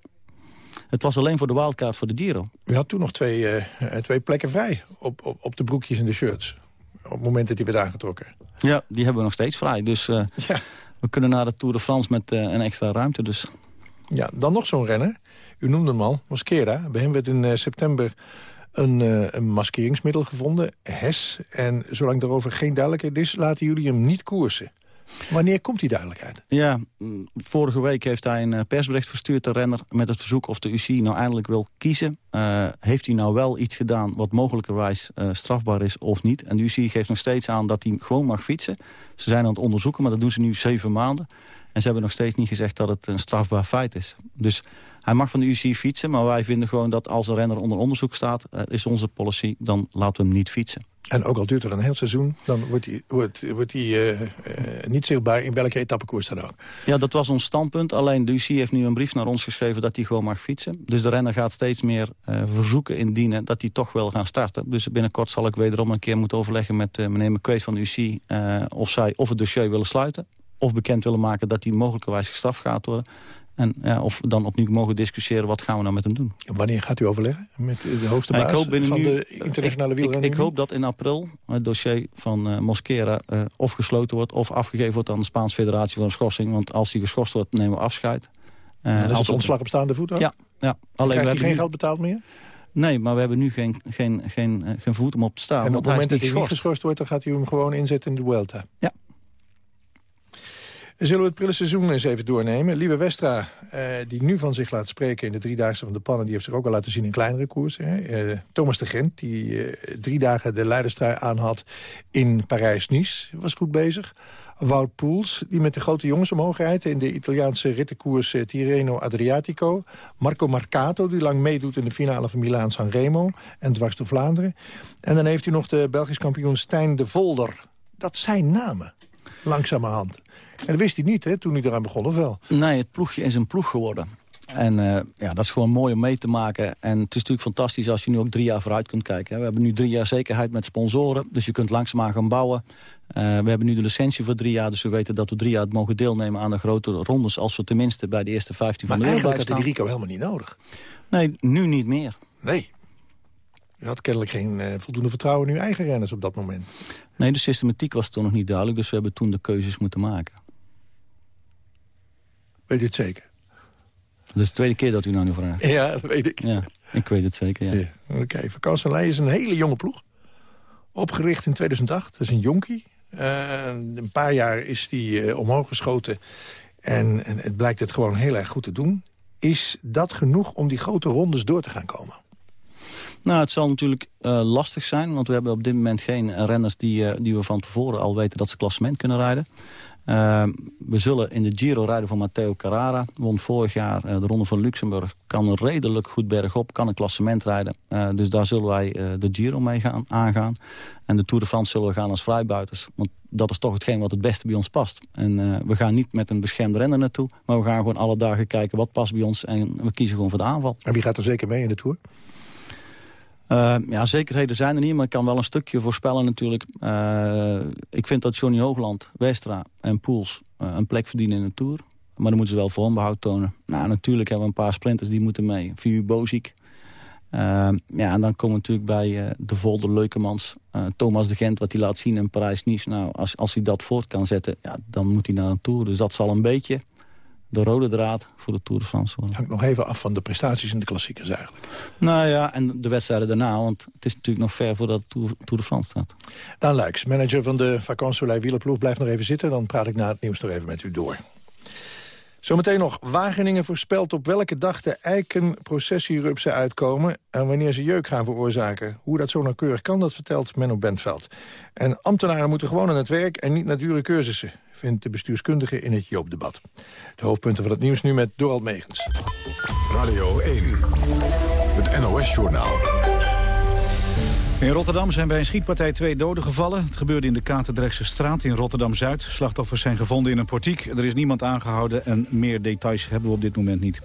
S16: Het was alleen voor de wildcard voor de Giro.
S10: U had toen nog twee, uh, twee plekken vrij op, op, op de broekjes en de shirts. Op het moment dat hij werd aangetrokken.
S16: Ja, die hebben we nog steeds vrij. Dus ja. we kunnen naar de Tour de France met uh, een extra ruimte. Dus.
S10: Ja, dan nog zo'n renner. U noemde hem al, Mosquera. Bij hem werd in uh, september een, een, maskeringsmiddel gevonden, HES. En zolang daarover geen duidelijkheid is, laten jullie hem niet koersen. Wanneer komt die duidelijkheid?
S16: Ja, mm, vorige week heeft hij een eh, persbericht verstuurd, de renner... met het verzoek of de UCI nou eindelijk wil kiezen. Uh, heeft hij nou wel iets gedaan wat mogelijkerwijs uh, strafbaar is of niet? En de UCI geeft nog steeds aan dat hij gewoon mag fietsen. Ze zijn aan het onderzoeken, maar dat doen ze nu zeven maanden. En ze hebben nog steeds niet gezegd dat het een strafbaar feit is. Dus hij mag van de UCI fietsen, maar wij vinden gewoon dat als een renner onder onderzoek staat... is onze policy, dan laten we hem niet fietsen.
S10: En ook al duurt het een heel seizoen, dan wordt hij, wordt, wordt hij uh, uh, niet zichtbaar in welke etappekoers dan ook.
S16: Ja, dat was ons standpunt. Alleen de UCI heeft nu een brief naar ons geschreven dat hij gewoon mag fietsen. Dus de renner gaat steeds meer uh, verzoeken indienen dat hij toch wil gaan starten. Dus binnenkort zal ik wederom een keer moeten overleggen met meneer McQuaid van de UCI... of zij of het dossier willen sluiten of bekend willen maken dat hij mogelijkerwijs gestraft gaat worden. En ja, of dan opnieuw mogen discussiëren, wat gaan we nou met hem doen.
S10: Wanneer gaat u overleggen met de hoogste baas ik hoop van nu, de internationale wielrenning?
S16: Ik, ik, hoop dat in april het dossier van uh, Mosquera uh, of gesloten wordt... of afgegeven wordt aan de Spaanse federatie voor een schorsing. Want als hij geschorst wordt, nemen we afscheid.
S10: Uh, is het ontslag op staande voet ook?
S16: Ja. ja.
S10: Alleen, Krijgt hij geen geld betaald meer?
S16: Nee, maar we hebben nu geen, geen, geen, geen voet om op te staan.
S10: En op het moment dat hij niet geschorst wordt... dan gaat hij hem gewoon inzetten in de Vuelta?
S16: Ja.
S10: Zullen we het prille seizoen eens even doornemen? Lieve Westra, eh, die nu van zich laat spreken in de Driedaagse van de Pannen... die heeft zich ook al laten zien in kleinere koersen. Eh, Thomas de Gent, die eh, drie dagen de leiderstrui aan had in Parijs-Nice... was goed bezig. Wout Poels, die met de grote jongens omhoog rijdt... in de Italiaanse rittenkoers Tirreno Adriatico. Marco Marcato, die lang meedoet in de finale van Milaan-San Remo... en dwars door Vlaanderen. En dan heeft u nog de Belgisch kampioen Stijn de Volder. Dat zijn namen, langzamerhand. En dat wist hij niet, hè, toen hij eraan begon, of wel?
S16: Nee, het ploegje is een ploeg geworden. En uh, ja, dat is gewoon mooi om mee te maken. En het is natuurlijk fantastisch als je nu ook drie jaar vooruit kunt kijken. We hebben nu drie jaar zekerheid met sponsoren. Dus je kunt langzaamaan gaan bouwen. Uh, we hebben nu de licentie voor drie jaar. Dus we weten dat we drie jaar mogen deelnemen aan de grote rondes. Als we tenminste bij de eerste 15
S10: maar
S16: van de wereld
S10: eigenlijk had die Rico helemaal niet nodig.
S16: Nee, nu niet meer.
S10: Nee. Je had kennelijk geen uh, voldoende vertrouwen in uw eigen renners op dat moment.
S16: Nee, de systematiek was toen nog niet duidelijk. Dus we hebben toen de keuzes moeten maken.
S10: Weet je het zeker?
S16: Dat is de tweede keer dat u nou nu vraagt.
S10: Ja, dat weet ik.
S16: Ja, ik weet het zeker, ja. ja.
S10: Oké, okay. Is een hele jonge ploeg. Opgericht in 2008. Dat is een jonkie. Uh, een paar jaar is die uh, omhoog geschoten. En, en, het blijkt het gewoon heel erg goed te doen. Is dat genoeg om die grote rondes door te gaan komen?
S16: Nou, het zal natuurlijk uh, lastig zijn. Want we hebben op dit moment geen renners die, die we van tevoren al weten dat ze klassement kunnen rijden. Uh, we zullen in de Giro rijden van Matteo Carrara. Won vorig jaar uh, de Ronde van Luxemburg. Kan redelijk goed bergop, kan een klassement rijden. Uh, dus daar zullen wij de Giro mee gaan, aangaan. En de Tour de France zullen we gaan als vrijbuiters. Want dat is toch hetgeen wat het beste bij ons past. En we gaan niet met een beschermde renner naartoe. Maar we gaan gewoon alle dagen kijken wat past bij ons. En we kiezen gewoon voor de aanval.
S10: En wie gaat er zeker mee in de Tour?
S16: Uh, ja, zekerheden zijn er niet, maar ik kan wel een stukje voorspellen natuurlijk. Uh, ik vind dat Johnny Hoogland, Westra en Poels uh, een plek verdienen in de Tour. Maar dan moeten ze wel vormbehoud tonen. Nou, natuurlijk hebben we een paar sprinters die moeten mee. Viu Boziek. ja, en dan komen natuurlijk bij de Volder Leukemans. Thomas de Gent, wat hij laat zien in Parijs-Nice. Nou, als, als hij dat voort kan zetten, ja, dan moet hij naar een Tour. Dus dat zal een beetje de rode draad voor de Tour de France worden.
S10: Hangt nog even af van de prestaties in de klassiekers eigenlijk.
S16: Nou ja, en de wedstrijden daarna, want het is natuurlijk nog ver voordat de Tour, Tour de France staat.
S10: Daan Luiks, manager van de Vacances Soleil wielerploeg. Blijf nog even zitten, dan praat ik na het nieuws nog even met u door. Zometeen nog. Wageningen voorspelt op welke dag de eikenprocessierupsen uitkomen... en wanneer ze jeuk gaan veroorzaken. Hoe dat zo nauwkeurig kan, dat vertelt Menno Bentveld. En ambtenaren moeten gewoon aan het werk en niet naar dure cursussen... vindt de bestuurskundige in het Joopdebat. De hoofdpunten van het nieuws nu met Dorald Megens.
S1: Radio 1, het NOS-journaal.
S2: In Rotterdam zijn bij een schietpartij twee doden gevallen. Het gebeurde in de Katendrechtse straat in Rotterdam-Zuid. Slachtoffers zijn gevonden in een portiek. Er is niemand aangehouden en meer details hebben we op dit moment niet.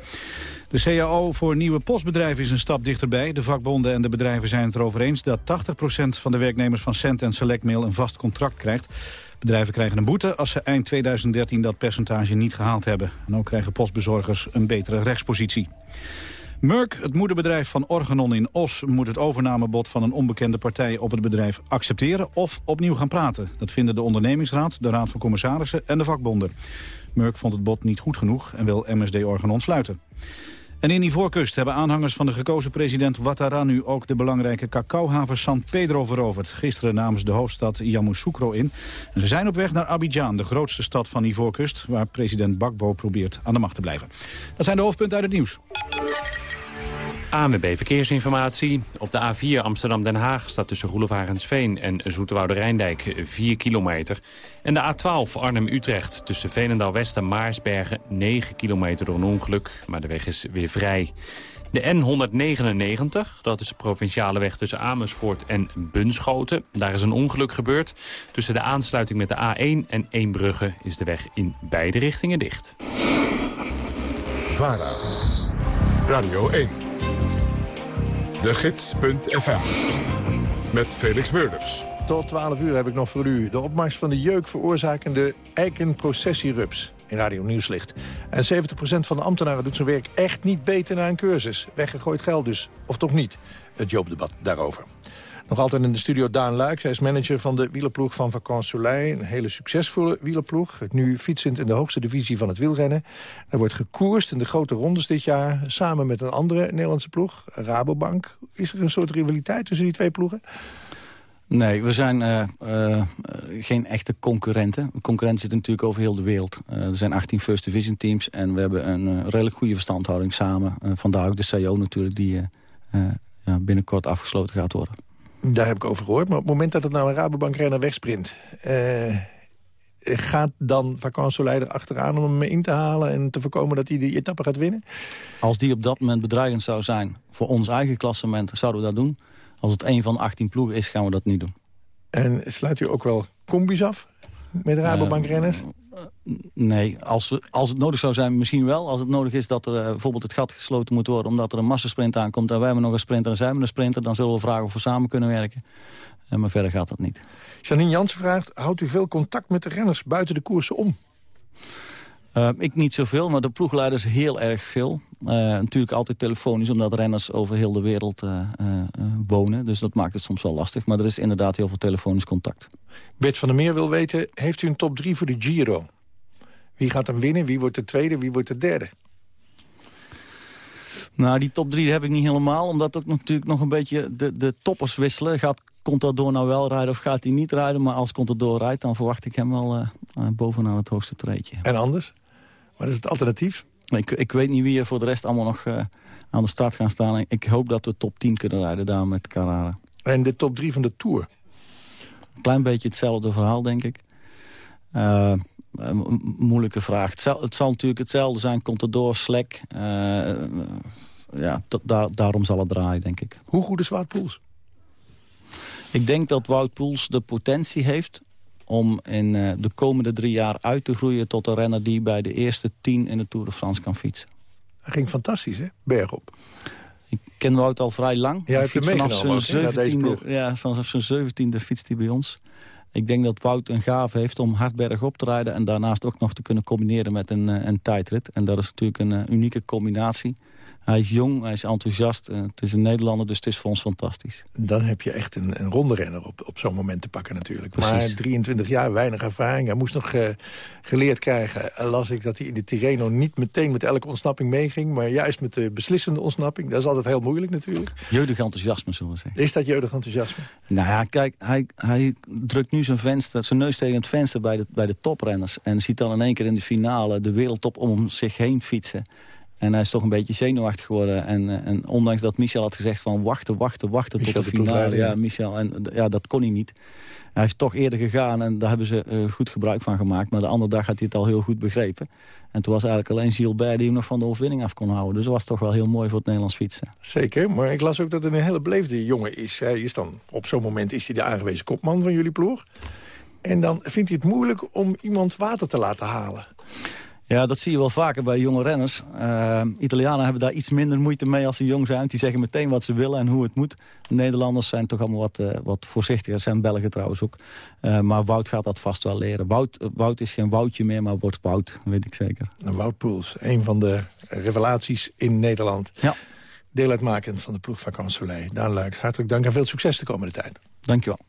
S2: De CAO voor nieuwe postbedrijven is een stap dichterbij. De vakbonden en de bedrijven zijn het erover eens... dat 80% van de werknemers van Cent en Selectmail een vast contract krijgt. Bedrijven krijgen een boete als ze eind 2013 dat percentage niet gehaald hebben. En ook krijgen postbezorgers een betere rechtspositie. Merck, het moederbedrijf van Organon in Os... moet het overnamebod van een onbekende partij op het bedrijf accepteren... of opnieuw gaan praten. Dat vinden de ondernemingsraad, de raad van commissarissen en de vakbonden. Merck vond het bod niet goed genoeg en wil MSD Organon sluiten. En in Ivoorkust hebben aanhangers van de gekozen president Ouattara... nu ook de belangrijke cacaohaven San Pedro veroverd. Gisteren namen ze de hoofdstad Yamoussoukro in. En ze zijn op weg naar Abidjan, de grootste stad van Ivoorkust... waar president Bakbo probeert aan de macht te blijven. Dat zijn de hoofdpunten uit het nieuws.
S4: ANWB Verkeersinformatie. Op de A4 Amsterdam-Den Haag staat tussen Roelevarensveen en Zoeterwoude-Rijndijk 4 kilometer. En de A12 Arnhem-Utrecht tussen Veenendaal-West en Maarsbergen 9 kilometer door een ongeluk. Maar de weg is weer vrij. De N199, dat is de provinciale weg tussen Amersfoort en Bunschoten. Daar is een ongeluk gebeurd. Tussen de aansluiting met de A1 en Eembrugge is de weg in beide richtingen dicht.
S1: VARA, Radio 1. De Gids.fm. Met Felix Meurders.
S10: Tot 12 uur heb ik nog voor u de opmars van de jeuk veroorzakende eikenprocessierups in Radio Nieuwslicht. En 70% van de ambtenaren doet zijn werk echt niet beter na een cursus. Weggegooid geld dus, of toch niet? Het Joopdebat daarover. Nog altijd in de studio Daan Luik. Hij is manager van de wielerploeg van Vacances Soleil. Een hele succesvolle wielerploeg. Nu fietsend in de hoogste divisie van het wielrennen. Er wordt gekoerst in de grote rondes dit jaar... samen met een andere Nederlandse ploeg, Rabobank. Is er een soort rivaliteit tussen die twee ploegen?
S16: Nee, we zijn uh, uh, geen echte concurrenten. Concurrenten zitten natuurlijk over heel de wereld. Uh, er zijn 18 First Division teams en we hebben een redelijk goede verstandhouding samen. vandaar ook de CEO natuurlijk die binnenkort afgesloten gaat worden.
S10: Daar heb ik over gehoord. Maar op het moment dat het nou een Rabobank-renner wegsprint... Uh, gaat dan vakantieleider achteraan om hem in te halen... en te voorkomen dat hij die etappe gaat winnen?
S16: Als die op dat moment bedreigend zou zijn voor ons eigen klassement... zouden we dat doen. Als het een van 18 ploegen is, gaan we dat niet doen.
S10: En sluit u ook wel combis af met Rabobank-renners?
S16: Nee, als, als het nodig zou zijn, misschien wel. Als het nodig is dat er uh, bijvoorbeeld het gat gesloten moet worden... omdat er een massasprint aankomt en wij hebben nog een sprinter en zij hebben een sprinter... dan zullen we vragen of we samen kunnen werken. Uh, maar verder gaat dat niet.
S10: Janine Jansen vraagt, houdt u veel contact met de renners buiten de koersen om?
S16: Uh, ik niet zoveel, maar de ploegleiders heel erg veel. Uh, natuurlijk altijd telefonisch, omdat renners over heel de wereld uh, wonen. Dus dat maakt het soms wel lastig. Maar er is inderdaad heel veel telefonisch contact.
S10: Bert van der Meer wil weten, heeft u een top 3 voor de Giro? Wie gaat hem winnen? Wie wordt de tweede? Wie wordt de derde?
S16: Nou, die top 3 heb ik niet helemaal. Omdat ook natuurlijk nog een beetje de, de toppers wisselen. Gaat Contador nou wel rijden of gaat hij niet rijden? Maar als Contador rijdt, dan verwacht ik hem wel uh, bovenaan het hoogste treedje.
S10: En anders? Wat is het alternatief?
S16: Ik, ik weet niet wie er voor de rest allemaal nog uh, aan de start gaan staan. Ik hoop dat we top 10 kunnen rijden daar met Carrara.
S10: En de top 3 van de Tour?
S16: Een klein beetje hetzelfde verhaal, denk ik. Uh, moeilijke vraag. Het zal, het zal, natuurlijk hetzelfde zijn. Contador, Slek. ja, da daarom zal het draaien, denk ik.
S10: Hoe goed is Wout Poels?
S16: Ik denk dat Wout Poels de potentie heeft om in uh, de komende drie jaar uit te groeien... tot een renner die bij de eerste tien in de Tour de France kan fietsen.
S10: Hij ging fantastisch, hè? Bergop.
S16: Ik ken Wout al vrij lang.
S10: Ja, hij
S16: vanaf zijn,
S10: zeventiende,
S16: ja, vanaf zijn zeventiende fietst hij bij ons. Ik denk dat Wout een gave heeft om hard bergop te rijden... en daarnaast ook nog te kunnen combineren met een, uh, een tijdrit. En dat is natuurlijk een uh, unieke combinatie. Hij is jong, hij is enthousiast. het is een Nederlander, dus het is voor ons fantastisch.
S10: Dan heb je echt een, een ronde renner op, op zo'n moment te pakken natuurlijk. Precies. Maar 23 jaar, weinig ervaring. Hij moest nog uh, geleerd krijgen, las ik, dat hij in de Tirreno... niet meteen met elke ontsnapping meeging... maar juist met de beslissende ontsnapping. Dat is altijd heel moeilijk natuurlijk.
S16: Jeugdig enthousiasme, zullen we zeggen.
S10: Is dat jeugdig enthousiasme?
S16: Nou ja, kijk, hij, hij drukt nu zijn, venster, zijn neus tegen het venster bij de, bij de toprenners... en ziet dan in één keer in de finale de wereldtop om zich heen fietsen... En hij is toch een beetje zenuwachtig geworden. En, eh, en ondanks dat Michel had gezegd van wachten, wachten, wachten
S10: Michel
S16: tot de finale. Ja, Michel. En ja, dat kon hij niet. Hij is toch eerder gegaan en daar hebben ze uh, goed gebruik van gemaakt. Maar de andere dag had hij het al heel goed begrepen. En toen was eigenlijk alleen Gilbert die hem nog van de overwinning af kon houden. Dus dat was toch wel heel mooi voor het Nederlands fietsen.
S10: Zeker, maar ik las ook dat het een hele beleefde jongen is. Hij is dan, op zo'n moment is hij de aangewezen kopman van jullie ploeg. En dan vindt hij het moeilijk om iemand water te laten halen.
S16: Ja, dat zie je wel vaker bij jonge renners. Uh, Italianen hebben daar iets minder moeite mee als ze jong zijn. Die zeggen meteen wat ze willen en hoe het moet. Nederlanders zijn toch allemaal wat, uh, wat voorzichtiger. Zijn Belgen trouwens ook. Uh, maar Wout gaat dat vast wel leren. Wout, Wout is geen Woutje meer, maar wordt Wout. weet ik zeker.
S10: Wout Poels, een van de revelaties in Nederland.
S16: Ja.
S10: Deel uitmakend van de ploeg van Consoleil. Daan Luiks, hartelijk dank en veel succes de komende tijd.
S16: Dank je wel.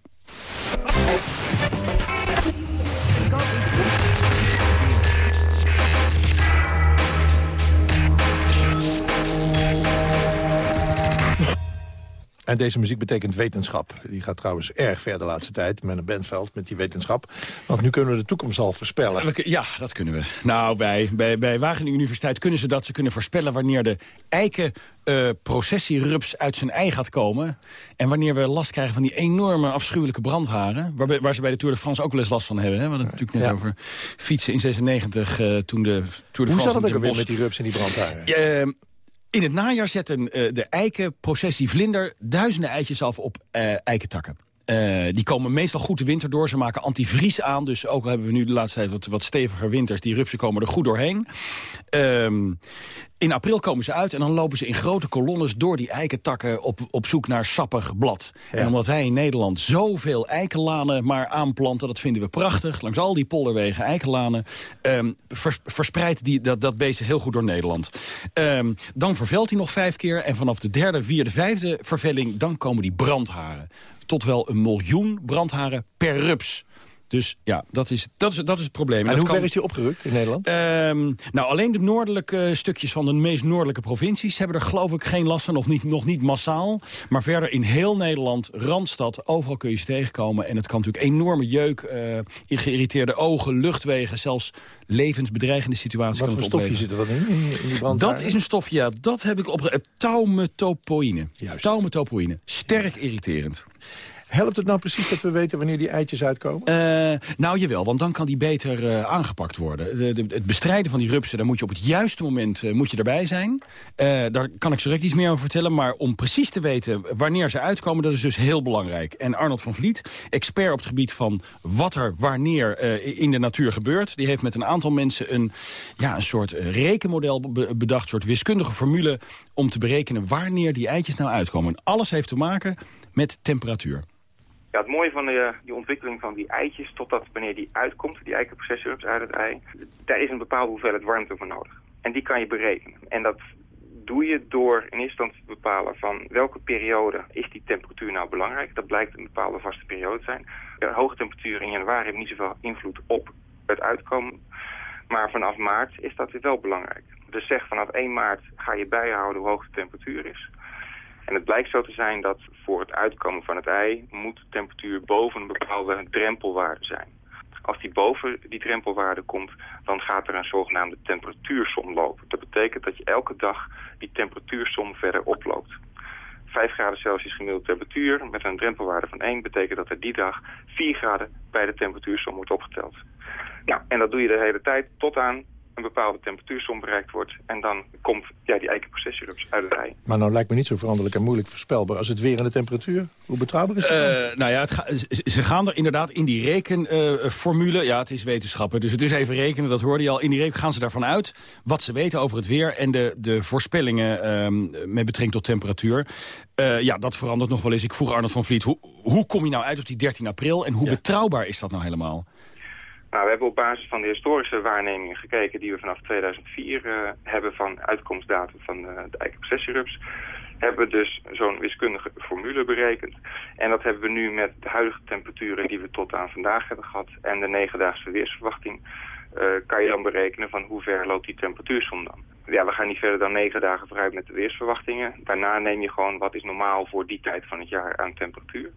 S10: En deze muziek betekent wetenschap. Die gaat trouwens erg ver de laatste tijd met een Benveld, met die wetenschap. Want nu kunnen we de toekomst al voorspellen.
S17: Ja, dat kunnen we. Nou, bij, bij, bij Wageningen Universiteit kunnen ze dat. Ze kunnen voorspellen wanneer de eiken uh, processierups uit zijn ei gaat komen. En wanneer we last krijgen van die enorme afschuwelijke brandharen. Waar, waar ze bij de Tour de France ook wel eens last van hebben. Hè? We hadden het natuurlijk net over fietsen in 96 uh, toen de Tour de France...
S10: Hoe zat het ook alweer met die rups en die brandharen?
S17: Uh, in het najaar zetten uh, de eikenprocessie vlinder duizenden eitjes af op uh, eikentakken. Uh, die komen meestal goed de winter door. Ze maken antivries aan. Dus ook al hebben we nu de laatste tijd wat, wat steviger winters. Die rupsen komen er goed doorheen. Um, in april komen ze uit en dan lopen ze in grote kolonnes... door die eikentakken op, op zoek naar sappig blad. Ja. En omdat wij in Nederland zoveel eikenlanen maar aanplanten... dat vinden we prachtig, langs al die polderwegen, eikenlanen... Um, vers, verspreidt die, dat, dat beest heel goed door Nederland. Um, dan vervelt hij nog vijf keer... en vanaf de derde, vierde, vijfde vervelling... dan komen die brandharen. Tot wel een miljoen brandharen per rups. Dus ja, dat is, dat is, dat is het probleem.
S10: En, en hoe ver is die opgerukt in Nederland?
S17: Um, nou, alleen de noordelijke stukjes van de meest noordelijke provincies... hebben er geloof ik geen last van, of niet, nog niet massaal. Maar verder in heel Nederland, Randstad, overal kun je ze tegenkomen. En het kan natuurlijk enorme jeuk, uh, geïrriteerde ogen, luchtwegen... zelfs levensbedreigende situaties
S10: Wat
S17: kan
S10: voor stofje zit er wat in, in, in die brand?
S17: Dat is een stofje, ja, dat heb ik op... Taumetopoïne. Taumetopoïne. Sterk irriterend.
S10: Helpt het nou precies dat we weten wanneer die eitjes uitkomen?
S17: Uh, nou, jawel, want dan kan die beter uh, aangepakt worden. De, de, het bestrijden van die rupsen, daar moet je op het juiste moment uh, moet je erbij zijn. daar kan ik zo direct iets meer over vertellen. Maar om precies te weten wanneer ze uitkomen, dat is dus heel belangrijk. En Arnold van Vliet, expert op het gebied van wat er wanneer in de natuur gebeurt... die heeft met een aantal mensen een, ja, een soort rekenmodel bedacht... een soort wiskundige formule om te berekenen wanneer die eitjes nou uitkomen. En alles heeft te maken met temperatuur.
S18: Ja, het mooie van de, die ontwikkeling van die eitjes, totdat wanneer die uitkomt, die eikenprocessorps uit het ei, daar is een bepaalde hoeveelheid warmte voor nodig. En die kan je berekenen. En dat doe je door in eerste instantie te bepalen van welke periode is die temperatuur nou belangrijk. Dat blijkt een bepaalde vaste periode te zijn. De hoge temperatuur in januari heeft niet zoveel invloed op het uitkomen. Maar vanaf maart is dat weer wel belangrijk. Dus zeg vanaf 1 maart ga je bijhouden hoe hoog de temperatuur is. En het blijkt zo te zijn dat voor het uitkomen van het ei moet de temperatuur boven een bepaalde drempelwaarde zijn. Als die boven die drempelwaarde komt, dan gaat er een zogenaamde temperatuursom lopen. Dat betekent dat je elke dag die temperatuursom verder oploopt. 5 graden Celsius gemiddelde temperatuur met een drempelwaarde van 1 betekent dat er die dag 4 graden bij de temperatuursom wordt opgeteld. Nou, en dat doe je de hele tijd tot aan een bepaalde temperatuursom bereikt wordt. En dan komt ja, die eikenprocessierups uit het ei.
S10: Maar nou lijkt me niet zo veranderlijk en moeilijk voorspelbaar als het weer en de temperatuur. Hoe betrouwbaar is het
S17: uh, Nou ja, het ze gaan er inderdaad in die rekenformule... ja, het is wetenschappen, dus het is even rekenen, dat hoorde je al. In die reken gaan ze daarvan uit wat ze weten over het weer... en de, de voorspellingen uh, met betrekking tot temperatuur. Uh, ja, dat verandert nog wel eens. Ik vroeg Arnold van Vliet, hoe, hoe kom je nou uit op die 13 april... en hoe betrouwbaar is dat nou helemaal?
S18: Nou, we hebben op basis van de historische waarnemingen gekeken die we vanaf 2004 uh, eh, hebben van uitkomstdatum van uh, de eikenprocessierups. Hebben we dus zo'n wiskundige formule berekend. En dat hebben we nu met de huidige temperaturen die we tot aan vandaag hebben gehad en de negendaagse weersverwachting. Uh, kan je dan berekenen van hoe ver loopt die temperatuursom dan. Ja, we gaan niet verder dan negen dagen vooruit met de weersverwachtingen. Daarna neem je gewoon wat is normaal voor die tijd van het jaar aan temperatuur.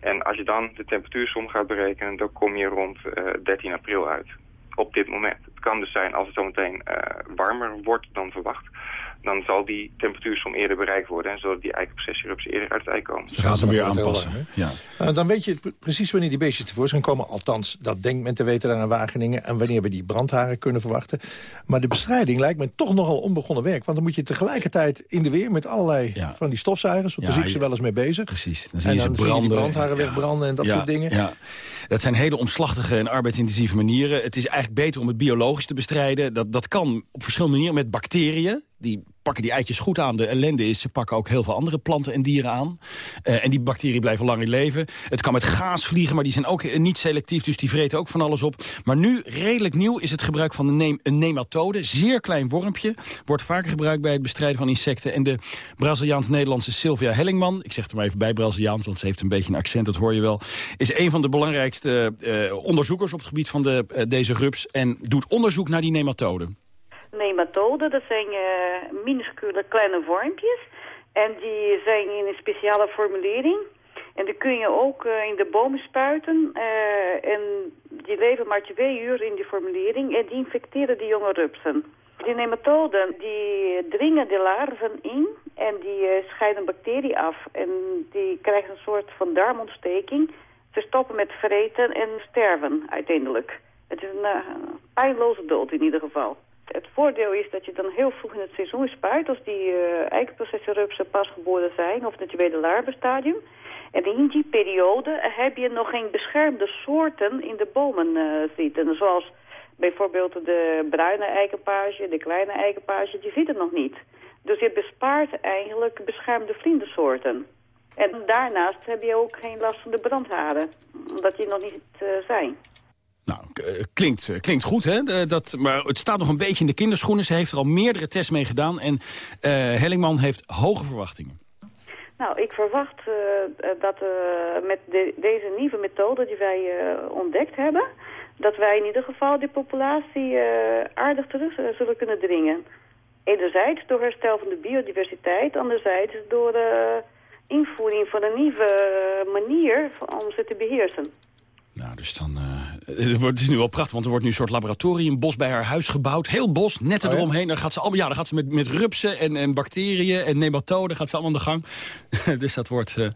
S18: En als je dan de temperatuursom gaat berekenen, dan kom je rond uh, eh, 13 april uit. Op dit moment. Het kan dus zijn als het zometeen uh, warmer wordt dan verwacht dan zal die temperatuursom eerder bereikt worden... en zullen die eikenprocessierups eerder uit het ei komen.
S17: Ze gaan ze weer aanpassen. ja.
S10: Uh, dan weet je precies wanneer die beestjes tevoorschijn komen. Althans, dat denkt men te weten aan Wageningen... en wanneer we die brandharen kunnen verwachten. Maar de bestrijding lijkt me toch nogal onbegonnen werk. Want dan moet je tegelijkertijd in de weer met allerlei van die stofzuigers... want daar zie ik ze wel eens mee bezig.
S17: Precies.
S10: Dan zie je ze branden. brandharen wegbranden en dat soort dingen.
S17: Ja. Dat zijn hele omslachtige en arbeidsintensieve manieren. Het is eigenlijk beter om het biologisch te bestrijden. Dat, dat kan op verschillende manieren met bacteriën die pakken die eitjes goed aan. De ellende is, ze pakken ook heel veel andere planten en dieren aan. Uh, en die bacteriën blijven lang in leven. Het kan met gaas vliegen, maar die zijn ook niet selectief. Dus die vreten ook van alles op. Maar nu, redelijk nieuw, is het gebruik van een, een nematode. Zeer klein wormpje. Wordt vaker gebruikt bij het bestrijden van insecten. En de Braziliaans-Nederlandse Sylvia Hellingman... ik zeg er maar even bij Braziliaans, want ze heeft een beetje een accent, dat hoor je wel... is een van de belangrijkste uh, onderzoekers op het gebied van de, deze rups... en doet onderzoek naar die nematoden
S19: nematoden. Dat zijn uh, minuscule kleine vormpjes. En die zijn in een speciale formulering. En die kun je ook uh, in de bomen spuiten. Uh, en die leven maar twee uur in die formulering. En die infecteren die jonge rupsen. Die nematoden die dringen de larven in. En die scheiden bacteriën af. En die krijgen een soort van darmontsteking. Ze stoppen met vreten en sterven uiteindelijk. Het is een pijnloze dood in ieder geval. Het voordeel is dat je dan heel vroeg in het seizoen spuit... als die uh, eikenprocessorupsen pas geboren zijn of het tweede larvenstadium. En in die periode heb je nog geen beschermde soorten in de bomen uh, zitten. Zoals bijvoorbeeld de bruine eikenpage, de kleine eikenpage, die zitten nog niet. Dus je bespaart eigenlijk beschermde vlindersoorten. En daarnaast heb je ook geen last van de brandharen, omdat die nog niet zijn.
S17: Nou, eh, klinkt, eh, klinkt goed, hè? Dat, maar het staat nog een beetje in de kinderschoenen. Ze heeft er al meerdere tests mee gedaan. En uh, Hellingman heeft hoge verwachtingen.
S19: Nou, ik verwacht uh, dat uh, met de, deze nieuwe methode die wij ontdekt hebben... dat wij in ieder geval die populatie aardig terug zullen kunnen dringen. Enerzijds door herstel van de biodiversiteit. Anderzijds door invoering van een nieuwe manier om ze te beheersen.
S17: Nou, dus dan Het wordt- het is nu wel prachtig, want er wordt nu een soort laboratoriumbos bij haar huis gebouwd. Heel bos, netten
S10: Oh ja?
S17: eromheen. Dan gaat ze, allemaal, ja, dan gaat ze met, met rupsen en, en bacteriën en nematoden gaat ze allemaal aan de gang. dus dat wordt... eh,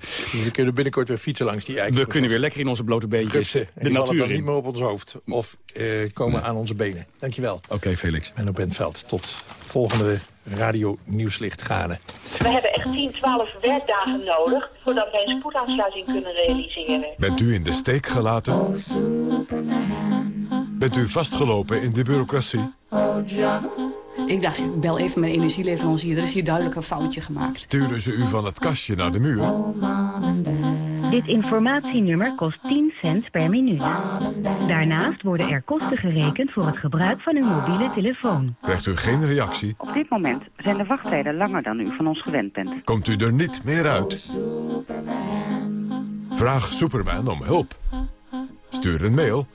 S10: We kunnen binnenkort weer fietsen langs die eiken.
S17: we kunnen weer lekker in onze blote beentjes
S10: Rupsen.
S17: eh,
S10: En
S17: de natuur
S10: dan niet meer op ons hoofd. Of eh, komen aan onze benen. Dankjewel.
S17: Oké, Felix.
S10: Menno Bentveld. Tot volgende Radio Nieuwslicht Gane.
S20: We hebben echt 10, 12 werkdagen nodig voordat wij een spoedaansluiting kunnen realiseren.
S1: Bent u in de steek gelaten? Bent u vastgelopen in de bureaucratie?
S5: Ik dacht, ik bel even mijn energieleverancier. Er is hier duidelijk een foutje gemaakt.
S1: Sturen ze u van het kastje naar de muur?
S21: Dit informatienummer kost 10 cent per minuut. Daarnaast worden er kosten gerekend voor het gebruik van uw mobiele telefoon.
S1: Krijgt u geen reactie?
S22: Op dit moment zijn de wachttijden langer dan u van ons gewend bent.
S1: Komt u er niet meer uit? Vraag Superman om hulp. Stuur een mail.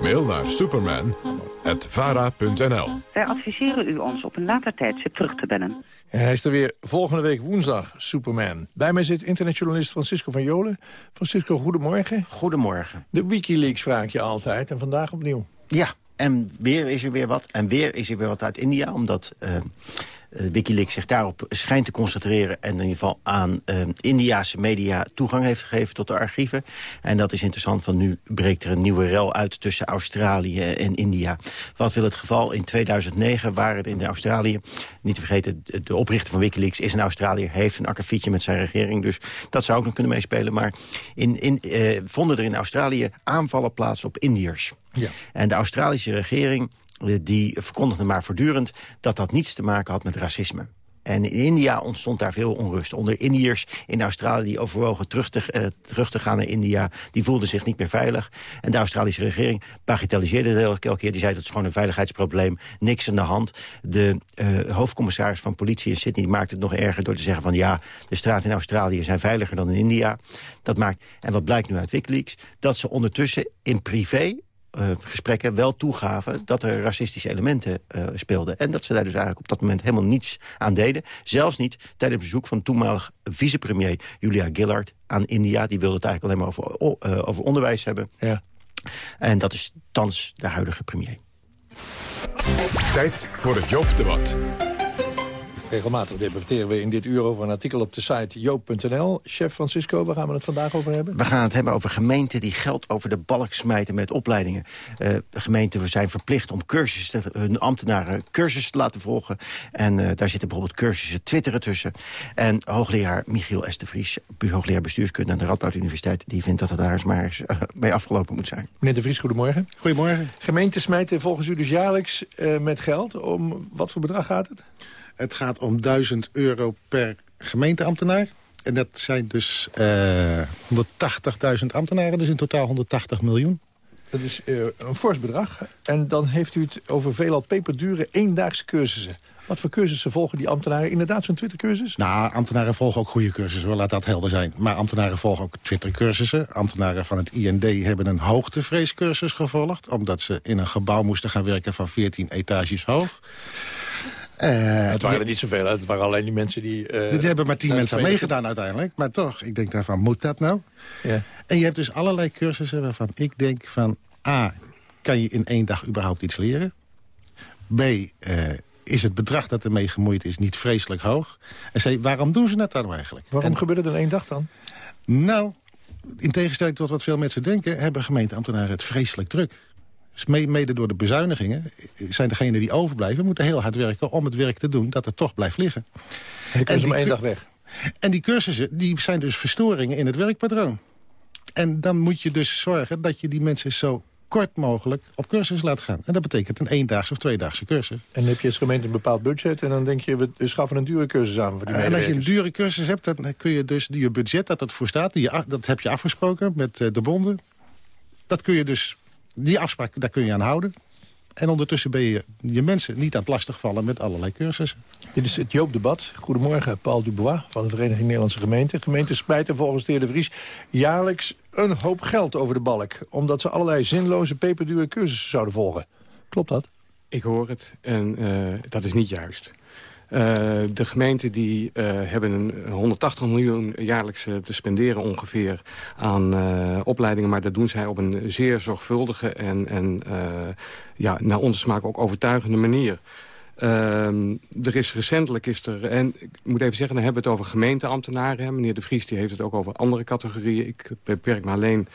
S1: Mail naar superman.vara.nl
S22: Wij adviseren u ons op een later tijdstip terug te bellen.
S10: En hij is er weer volgende week woensdag, Superman. Bij mij zit internetjournalist Francisco van Jolen. Francisco, goedemorgen.
S23: Goedemorgen.
S10: De Wikileaks vraag je altijd en vandaag opnieuw.
S23: Ja, en weer is er weer wat. En weer is er weer wat uit India, omdat eh, Wikileaks zich daarop schijnt te concentreren... en in ieder geval aan eh Indiase media toegang heeft gegeven tot de archieven. En dat is interessant, want nu breekt er een nieuwe rel uit... tussen Australië en India. Wat wil het geval? In 2009 waren er in Australië... niet te vergeten, de- oprichter van Wikileaks is een Australiër... heeft een akkefietje met zijn regering, dus dat zou ook nog kunnen meespelen. Maar in, in, eh, vonden er in Australië aanvallen plaats op Indiërs.
S10: Ja.
S23: En de Australische regering eh, die verkondigde maar voortdurend... dat dat niets te maken had met racisme. En in India ontstond daar veel onrust. Onder Indiërs in Australië die overwogen terug te, eh, terug te gaan naar India... die voelden zich niet meer veilig. En de Australische regering bagatelliseerde het elke keer. Die zei dat is gewoon een veiligheidsprobleem, niks aan de hand. De eh, hoofdcommissaris van politie in Sydney maakte het nog erger... door te zeggen van ja, de straten in Australië zijn veiliger dan in India. Dat maakt, en wat blijkt nu uit Wikileaks? Dat ze ondertussen in privé eh, gesprekken wel toegaven dat er racistische elementen eh, speelden. En dat ze daar dus eigenlijk op dat moment helemaal niets aan deden. Zelfs niet tijdens het bezoek van toenmalig vicepremier Julia Gillard aan India. Die wilde het eigenlijk alleen maar over, eh, over onderwijs hebben.
S10: Ja.
S23: En dat is thans de huidige premier.
S1: Tijd voor het Joop-debat.
S10: Regelmatig debatteren we in dit uur over een artikel op de site joop.nl. Chef Francisco, waar gaan we het vandaag over hebben?
S23: We gaan het hebben over gemeenten die geld over de balk smijten met opleidingen. Eh, gemeenten zijn verplicht om cursussen, te- hun ambtenaren cursussen te laten volgen. En eh, daar zitten bijvoorbeeld cursussen twitteren tussen. En hoogleraar Michiel Estevries, hoogleraar bestuurskunde aan de Radboud Universiteit... die vindt dat het daar eens maar eens eh, mee afgelopen moet zijn.
S10: Meneer De Vries, goedemorgen.
S23: Goedemorgen.
S10: Gemeenten smijten volgens u dus jaarlijks eh, met geld. Om wat voor bedrag gaat het?
S24: Het gaat om 1000 euro per gemeenteambtenaar. En dat zijn dus eh 180.000 ambtenaren, dus in totaal 180 miljoen.
S10: Dat is eh, een fors bedrag. En dan heeft u het over veelal peperdure eendaagse cursussen. Wat voor cursussen volgen die ambtenaren? Inderdaad zo'n Twitter-cursus?
S24: Nou, ambtenaren volgen ook goede cursussen, hoor, laat dat helder zijn. Maar ambtenaren volgen ook Twitter-cursussen. Ambtenaren van het IND hebben een hoogtevreescursus gevolgd... omdat ze in een gebouw moesten gaan werken van 14 etages hoog. Eh,
S10: het waren er niet zoveel, het waren alleen die mensen die... eh,
S24: Er hebben maar tien mensen meegedaan uiteindelijk. Maar toch, ik denk daarvan, moet dat nou?
S10: Ja.
S24: En je hebt dus allerlei cursussen waarvan ik denk van... A, kan je in één dag überhaupt iets leren? B, eh, is het bedrag dat ermee gemoeid is niet vreselijk hoog? En C, waarom doen ze dat dan nou eigenlijk?
S10: Waarom
S24: En-
S10: gebeurt het in één dag dan?
S24: Nou, in tegenstelling tot wat veel mensen denken... hebben gemeenteambtenaren het vreselijk druk. Dus me- mede door de bezuinigingen zijn degenen die overblijven... moeten heel hard werken om het werk te doen dat het toch blijft liggen.
S10: En kunnen ze één dag weg.
S24: En die cursussen die zijn dus verstoringen in het werkpatroon. En dan moet je dus zorgen dat je die mensen zo kort mogelijk op cursus laat gaan. En dat betekent een eendaagse of tweedaagse cursus.
S10: En dan heb je als gemeente een bepaald budget... en dan denk je, we schaffen een dure cursus aan voor die
S24: En als je een dure cursus hebt, dan kun je dus je budget dat ervoor staat... Die je, a- dat heb je afgesproken met eh, de bonden. Dat kun je dus, die afspraak, daar kun je aan houden. En ondertussen ben je je mensen niet aan het lastigvallen met allerlei cursussen.
S10: Dit is het Joop-debat. Goedemorgen, Paul Dubois van de Vereniging Nederlandse Gemeenten. Gemeenten spijten volgens de heer De Vries jaarlijks een hoop geld over de balk... omdat ze allerlei zinloze peperdure cursussen zouden volgen. Klopt dat?
S25: Ik hoor het en eh, dat is niet juist.
S26: De gemeenten die hebben een 180 miljoen jaarlijks te spenderen ongeveer aan opleidingen. Maar dat doen zij op een zeer zorgvuldige en, en ja, naar onze smaak ook overtuigende manier. Uh, er is recentelijk is er, en ik moet even zeggen, dan hebben we het over gemeenteambtenaren. Meneer De Vries die heeft het ook over andere categorieën. Ik beperk me alleen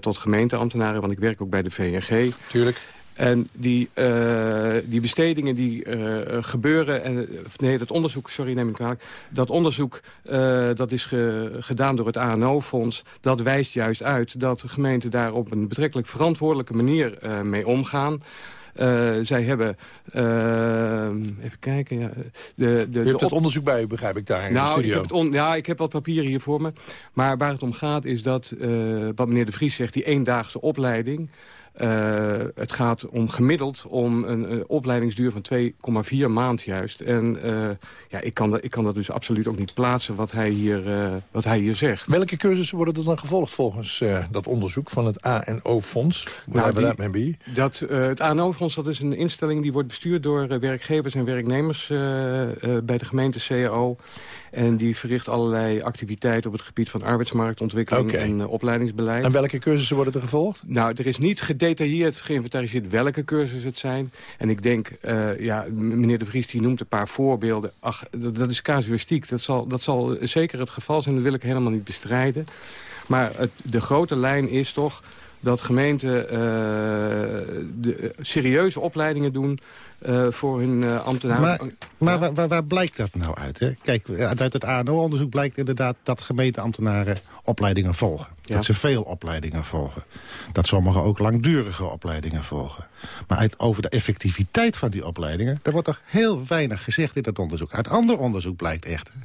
S26: tot gemeenteambtenaren, want ik werk ook bij de VNG.
S10: Tuurlijk.
S26: En die, uh, die bestedingen die uh, gebeuren... En, nee, dat onderzoek, sorry, neem ik kwalijk. Dat onderzoek uh, dat is ge, gedaan door het ANO-fonds... dat wijst juist uit dat de gemeenten daar op een betrekkelijk verantwoordelijke manier mee omgaan... Uh, zij hebben, uh, even kijken... Ja,
S10: de, de, je hebt het onderzoek bij u, begrijp ik, daar in
S26: nou,
S10: de studio.
S26: Ik heb ja, ik heb wat papieren hier voor me. Maar waar het om gaat is dat, uh, wat meneer De Vries zegt... die eendaagse opleiding... Uh, het gaat om gemiddeld om een, een opleidingsduur van 2,4 maand juist. En uh, ja, ik kan, dat, ik kan dat dus absoluut ook niet plaatsen wat hij hier, uh, wat hij hier zegt.
S10: Welke cursussen worden er dan gevolgd volgens dat onderzoek van het ANO-fonds? Nou, die,
S26: dat, het ANO-fonds dat is een instelling die wordt bestuurd door werkgevers en werknemers bij de gemeente CAO. En die verricht allerlei activiteiten op het gebied van arbeidsmarktontwikkeling okay. en uh, opleidingsbeleid.
S10: En welke cursussen worden er gevolgd?
S26: Nou, er is niet gedetailleerd geïnventariseerd welke cursussen het zijn. En ik denk, uh, ja, meneer De Vries die noemt een paar voorbeelden. Ach, dat, dat is casuïstiek. Dat zal, dat zal zeker het geval zijn. Dat wil ik helemaal niet bestrijden. Maar het, de grote lijn is toch dat gemeenten uh, de, serieuze opleidingen doen voor hun uh, ambtenaren.
S24: Maar, maar waar, waar, waar, blijkt dat nou uit? Hè? Kijk, uit het ANO-onderzoek blijkt inderdaad dat gemeenteambtenaren opleidingen volgen. Ja. Dat ze veel opleidingen volgen. Dat sommigen ook langdurige opleidingen volgen. Maar uit, over de effectiviteit van die opleidingen... daar wordt toch heel weinig gezegd in dat onderzoek. Uit ander onderzoek blijkt echt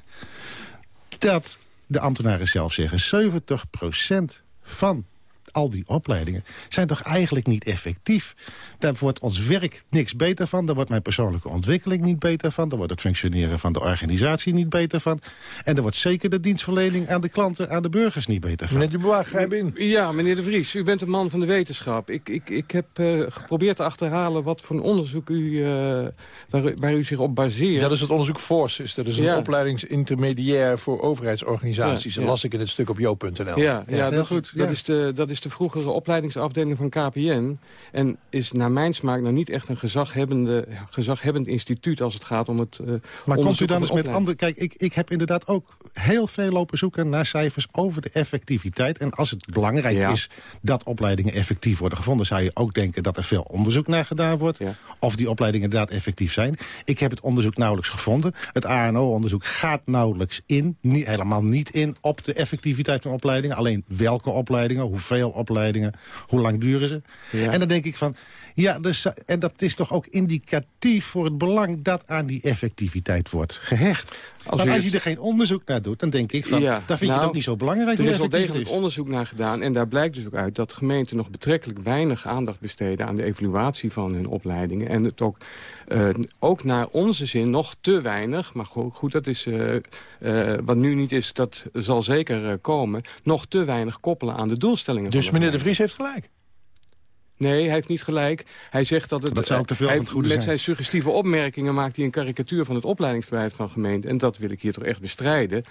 S24: dat de ambtenaren zelf zeggen... 70% van al die opleidingen zijn toch eigenlijk niet effectief. Daar wordt ons werk niks beter van. Daar wordt mijn persoonlijke ontwikkeling niet beter van. Daar wordt het functioneren van de organisatie niet beter van. En daar wordt zeker de dienstverlening aan de klanten, aan de burgers niet beter van.
S10: Meneer Dubois, grijp in.
S26: Ja, meneer De Vries, u bent een man van de wetenschap. Ik, ik, ik heb uh, geprobeerd te achterhalen wat voor een onderzoek u, uh, waar, waar, u zich op baseert.
S10: Dat is het onderzoek Forces. Dat is een ja. opleidingsintermediair voor overheidsorganisaties. Ja, ja. Dat las ik in het stuk op jo.nl.
S26: Ja, ja, dat, goed. Dat, is de, dat is de vroegere opleidingsafdeling van KPN. En is naar mijn smaak nou niet echt een gezaghebbende, gezaghebbend instituut... als het gaat om het uh,
S24: Maar komt u dan eens met andere... Kijk, ik, ik heb inderdaad ook heel veel lopen zoeken naar cijfers over de effectiviteit. En als het belangrijk ja. is dat opleidingen effectief worden gevonden... zou je ook denken dat er veel onderzoek naar gedaan wordt. Ja. Of die opleidingen inderdaad effectief zijn. Ik heb het onderzoek nauwelijks gevonden. Het ANO-onderzoek gaat nauwelijks in, niet, helemaal niet in... op de effectiviteit van opleidingen. Alleen welke opleidingen, hoeveel opleidingen, hoe lang duren ze. Ja. En dan denk ik van, ja, dus, en dat is toch ook indicatief voor het belang dat aan die effectiviteit wordt gehecht. Als maar als je er geen onderzoek naar doet, dan denk ik van, ja, dan vind nou, je het
S26: nou,
S24: ook niet zo belangrijk.
S26: Er is wel degelijk onderzoek naar gedaan en daar blijkt dus ook uit dat gemeenten nog betrekkelijk weinig aandacht besteden aan de evaluatie van hun opleidingen. En het ook, uh, ook naar onze zin nog te weinig, maar goed, goed dat is uh, uh, wat nu niet is, dat zal zeker komen, nog te weinig koppelen aan de doelstellingen.
S10: Dus meneer De Vries heeft gelijk?
S26: Nee, hij heeft niet gelijk. Hij zegt dat het...
S24: Dat zou ook te veel
S26: hij,
S24: van het goede
S26: Met
S24: zijn.
S26: zijn suggestieve opmerkingen maakt hij een karikatuur van het opleidingsbeleid van gemeenten. En dat wil ik hier toch echt bestrijden.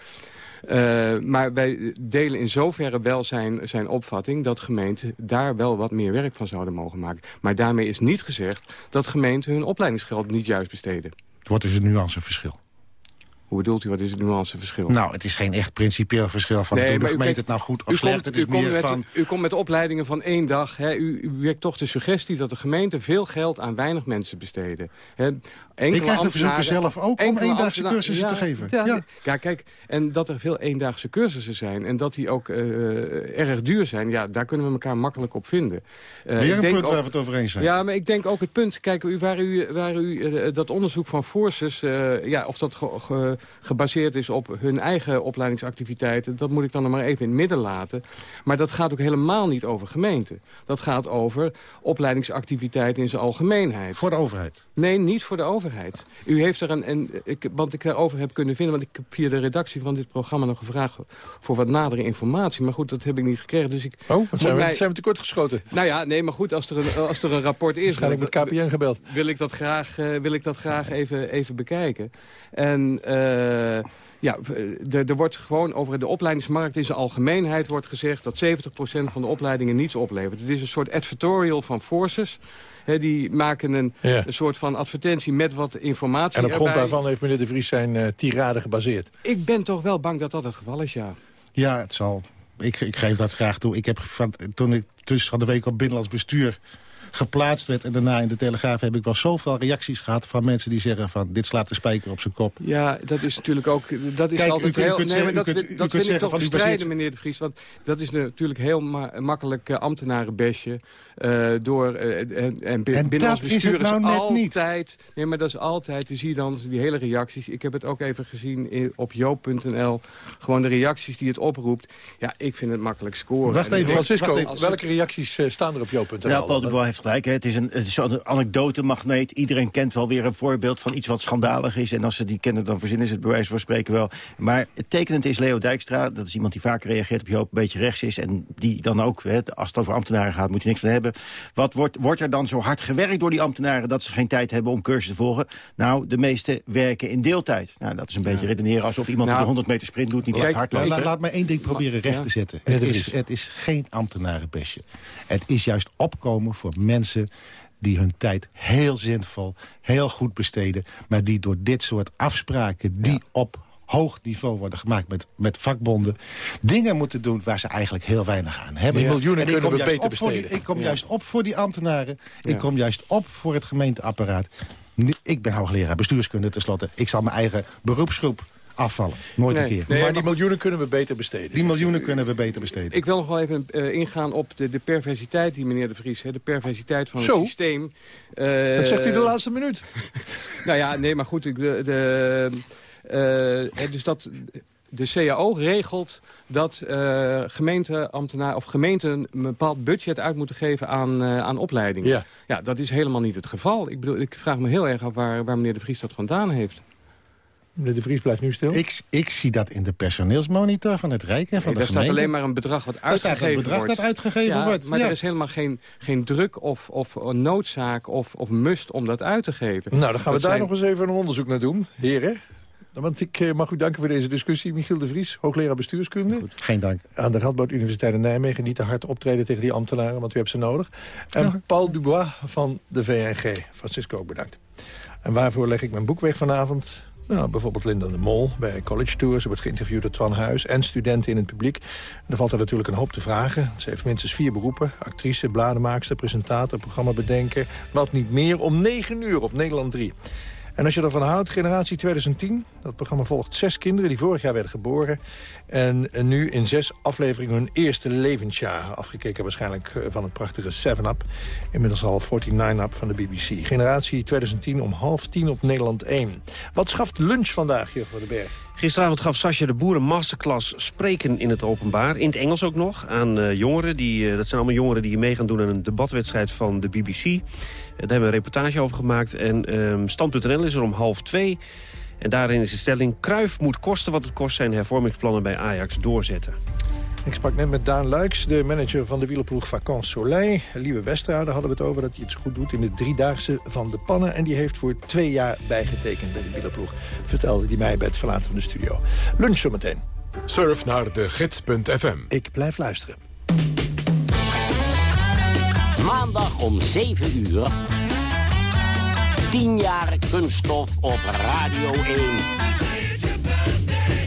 S26: Uh, maar wij delen in zoverre wel zijn, zijn opvatting... dat gemeenten daar wel wat meer werk van zouden mogen maken. Maar daarmee is niet gezegd dat gemeenten hun opleidingsgeld niet juist besteden.
S24: Het wordt dus een nuanceverschil.
S26: Hoe bedoelt u, wat is het nuanceverschil?
S24: Nou, het is geen echt principieel verschil van... Nee, de gemeente het nou goed of slecht.
S26: Komt,
S24: het is
S26: u, komt
S24: meer
S26: met,
S24: van...
S26: u komt met opleidingen van één dag. Hè. U, u werkt toch de suggestie dat de gemeente veel geld aan weinig mensen besteden. Hè.
S24: Ik krijg de verzoeken zelf ook om eendaagse cursussen
S26: ja,
S24: te geven.
S26: Ja, ja. ja, kijk, en dat er veel eendaagse cursussen zijn... en dat die ook uh, erg duur zijn, ja, daar kunnen we elkaar makkelijk op vinden.
S24: Uh, Weer een punt ook, waar we het over eens zijn.
S26: Ja, maar ik denk ook het punt... Kijk, waar u, waar u uh, dat onderzoek van Forces... ja, of dat ge, ge, gebaseerd is op hun eigen opleidingsactiviteiten... dat moet ik dan nog maar even in het midden laten. Maar dat gaat ook helemaal niet over gemeenten. Dat gaat over opleidingsactiviteiten in zijn algemeenheid.
S24: Voor de overheid?
S26: Nee, niet voor de overheid. U heeft er een... een ik, want ik erover heb kunnen vinden... want ik heb via de redactie van dit programma nog gevraagd... voor wat nadere informatie. Maar goed, dat heb ik niet gekregen. Dus ik
S10: oh, wat zijn, we, zijn we tekort geschoten?
S26: Nou ja, nee, maar goed, als er een, als er een rapport is...
S10: Waarschijnlijk met KPN gebeld.
S26: Wil ik dat graag, uh, wil ik dat graag even, even bekijken. En... Uh, ja, er wordt gewoon over de opleidingsmarkt in zijn algemeenheid wordt gezegd... dat 70% van de opleidingen niets oplevert. Het is een soort advertorial van Forces. He, die maken een, een, soort van advertentie met wat informatie
S10: En op grond daarvan heeft meneer De Vries zijn uh, tirade gebaseerd.
S26: Ik ben toch wel bang dat dat het geval is, ja.
S24: Ja, het zal. Ik, ik geef dat graag toe. Ik heb van, toen ik tussen van de week op binnenlands bestuur geplaatst werd. En daarna in de Telegraaf heb ik wel zoveel reacties gehad... van mensen die zeggen van dit slaat de spijker op zijn kop.
S26: Ja, dat is natuurlijk ook... Dat is
S24: Kijk,
S26: altijd
S24: u, u
S26: heel...
S24: kunt
S26: nee,
S24: zeggen-
S26: maar dat,
S24: kunt-
S26: dat vind ik toch bestrijden, meneer de Vries. Want dat is natuurlijk heel ma makkelijk uh, ambtenarenbesje. Eh, door eh, en, en,
S24: En is het
S26: bestuur
S24: nou net niet.
S26: altijd... Nee, maar dat is altijd... Je ziet dan die hele reacties. Ik heb het ook even gezien in, op joop.nl. Gewoon de reacties die het oproept. Ja, ik vind het makkelijk scoren.
S10: Wacht even, Francisco, welke reacties eh, staan er op jouw.nl?
S23: Ja, Paul de Bois heeft gelijk. Hè. Het is een, is zo'n anekdotemagneet. Iedereen kent wel weer een voorbeeld van iets wat schandalig is. En als ze die kennen, dan verzinnen ze het bij wijze van spreken wel. Maar het tekenend is Leo Dijkstra. Dat is iemand die vaak reageert op Joop, een beetje rechts is. En die dan ook, hè, als het over ambtenaren gaat, moet je niks van hebben. Wat wordt, wordt er dan zo hard gewerkt door die ambtenaren... dat ze geen tijd hebben om cursussen te volgen? Nou, de meeste werken in deeltijd. Nou, dat is een beetje redeneren alsof iemand
S24: Nou,
S23: die de 100 meter sprint doet... niet echt hard
S24: la-
S23: loopt.
S24: la- laat me één ding proberen recht te zetten. Het is, het is geen ambtenarenbesje. Het is juist opkomen voor mensen die hun tijd heel zinvol, heel goed besteden... maar die door dit soort afspraken die op hoog niveau worden gemaakt met, met vakbonden... dingen moeten doen waar ze eigenlijk heel weinig aan hebben.
S10: Die miljoenen kunnen we beter
S24: die-
S10: besteden.
S24: ik kom
S10: Ja.
S24: juist op voor die ambtenaren.
S10: Ja.
S24: Ik kom juist op voor het gemeenteapparaat. Ik ben hoogleraar bestuurskunde tenslotte. Ik zal mijn eigen beroepsgroep afvallen. Nooit een keer.
S10: maar die miljoenen kunnen we beter besteden.
S24: Die miljoenen kunnen we beter besteden.
S26: Ik wil nog wel even eh, ingaan op de, de perversiteit die meneer de Vries... Hè, de perversiteit van
S10: Zo?
S26: het systeem. Eh,
S10: Dat zegt u de laatste minuut.
S26: nou ja, nee, maar goed. ik- De, de, eh, eh, dus dat de CAO regelt dat eh gemeenteambtenaren of gemeenten een bepaald budget uit moeten geven aan, eh, aan opleidingen.
S10: Ja.
S26: ja, dat is helemaal niet het geval. Ik, bedoel, ik vraag me heel erg af waar, waar meneer de Vries dat vandaan heeft.
S10: Meneer de Vries blijft nu stil.
S24: Ik, ik zie dat in de personeelsmonitor van het Rijk en van
S26: Nee,
S24: de
S26: daar staat alleen maar een bedrag wat
S24: Daar staat een
S26: uitgegeven
S24: bedrag
S26: wordt.
S24: dat uitgegeven
S26: Ja,
S24: wordt,
S26: Maar
S24: ja.
S26: er is helemaal geen, geen druk of, of een noodzaak of, of must om dat uit te geven.
S10: Nou, dan gaan we daar
S26: zijn-
S10: nog eens even een onderzoek naar doen, heren. Want ik eh, mag u danken voor deze discussie. Michiel de Vries, hoogleraar bestuurskunde.
S24: Geen dank.
S10: Aan de Radboud Universiteit in Nijmegen. Niet te hard optreden tegen die ambtenaren, want u hebt ze nodig. En Paul Dubois van de VNG. Francisco, ook bedankt. En waarvoor leg ik mijn boek weg vanavond? Nou, bijvoorbeeld Linda de Mol bij College Tour. Ze wordt geïnterviewd door Twan Huis en studenten in het publiek. En er valt er natuurlijk een hoop te vragen. Ze heeft minstens vier beroepen. Actrice, blademaakster, presentator, programma bedenken. Wat niet meer om 9 uur op Nederland 3. En als je ervan houdt, Generatie 2010... dat programma volgt zes kinderen die vorig jaar werden geboren... en nu in zes afleveringen hun eerste levensjaar... afgekeken waarschijnlijk eh, van het prachtige 7-Up. Inmiddels al 49-Up van de BBC. Generatie 2010 om half tien op Nederland 1. Wat schaft lunch vandaag, Jurgen van den Berg?
S27: Gisteravond gaf Sascha de Boer een masterclass spreken in het openbaar. In het Engels ook nog, aan eh, jongeren. Die, eh, dat zijn allemaal jongeren die mee gaan doen aan een debatwedstrijd van de BBC. Daar hebben we een reportage over gemaakt. En ehm Stand.nl is er om half twee. En daarin is de stelling... Kruif moet kosten wat het kost zijn hervormingsplannen bij Ajax doorzetten.
S10: Ik sprak net met Daan Luiks, de manager van de wielerploeg Vacances Soleil. Lieve daar hadden we het over dat hij het goed doet in de driedaagse van de pannen. En die heeft voor twee jaar bijgetekend bij de wielerploeg. Vertelde hij mij bij het verlaten van de studio. Lunch zometeen.
S1: Surf naar de gids.fm.
S10: Ik blijf luisteren.
S28: Maandag om 7 uur. 10 jaar kunststof op Radio 1.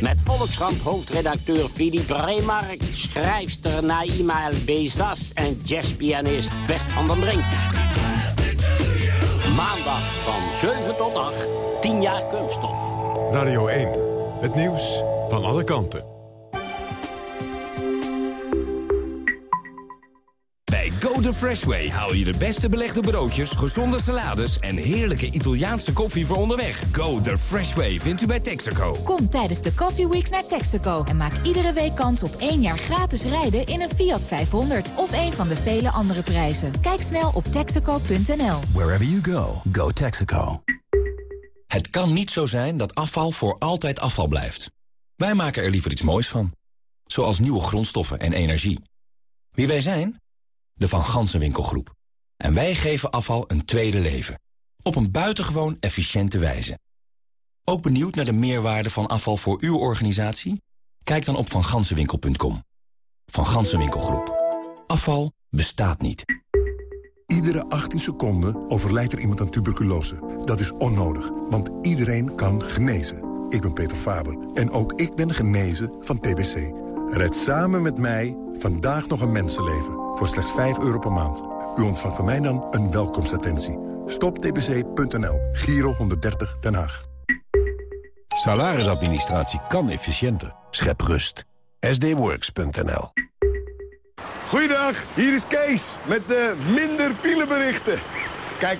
S28: Met Volkskrant hoofdredacteur Philippe Remark, schrijfster Naima El Bezas en jazzpianist Bert van den Brink. Maandag van 7 tot 8, 10 jaar kunststof.
S1: Radio 1. Het nieuws van alle kanten.
S29: Bij
S30: Go the Fresh Way haal je de beste belegde broodjes, gezonde salades en heerlijke Italiaanse koffie voor onderweg. Go the Fresh Way vindt u bij Texaco.
S29: Kom tijdens de Coffee Weeks naar Texaco en maak iedere week kans op één jaar gratis rijden in een Fiat 500 of een van de vele andere prijzen. Kijk snel op texaco.nl.
S31: Wherever you go, go Texaco. Het kan niet zo zijn dat afval voor altijd afval blijft. Wij maken er liever iets moois van. Zoals nieuwe grondstoffen en energie. Wie wij zijn? De Van Gansenwinkelgroep. En wij geven afval een tweede leven. Op een buitengewoon efficiënte wijze. Ook benieuwd naar de meerwaarde van afval voor uw organisatie? Kijk dan op vangansenwinkel.com. Van Gansenwinkelgroep. Afval bestaat niet.
S25: Iedere 18 seconden overlijdt er iemand aan tuberculose. Dat is onnodig, want iedereen kan genezen. Ik ben Peter Faber en ook ik ben genezen van TBC. Red samen met mij vandaag nog een mensenleven voor slechts 5 euro per maand. U ontvangt van mij dan een welkomstattentie. Stoptbc.nl, Giro 130 Den Haag.
S32: Salarisadministratie kan efficiënter. Schep rust. sdworks.nl
S33: Goeiedag, hier is Kees met de minder fileberichten. Kijk,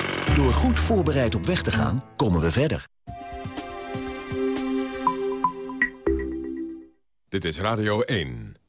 S31: Door goed voorbereid op weg te gaan, komen we verder.
S1: Dit is Radio 1.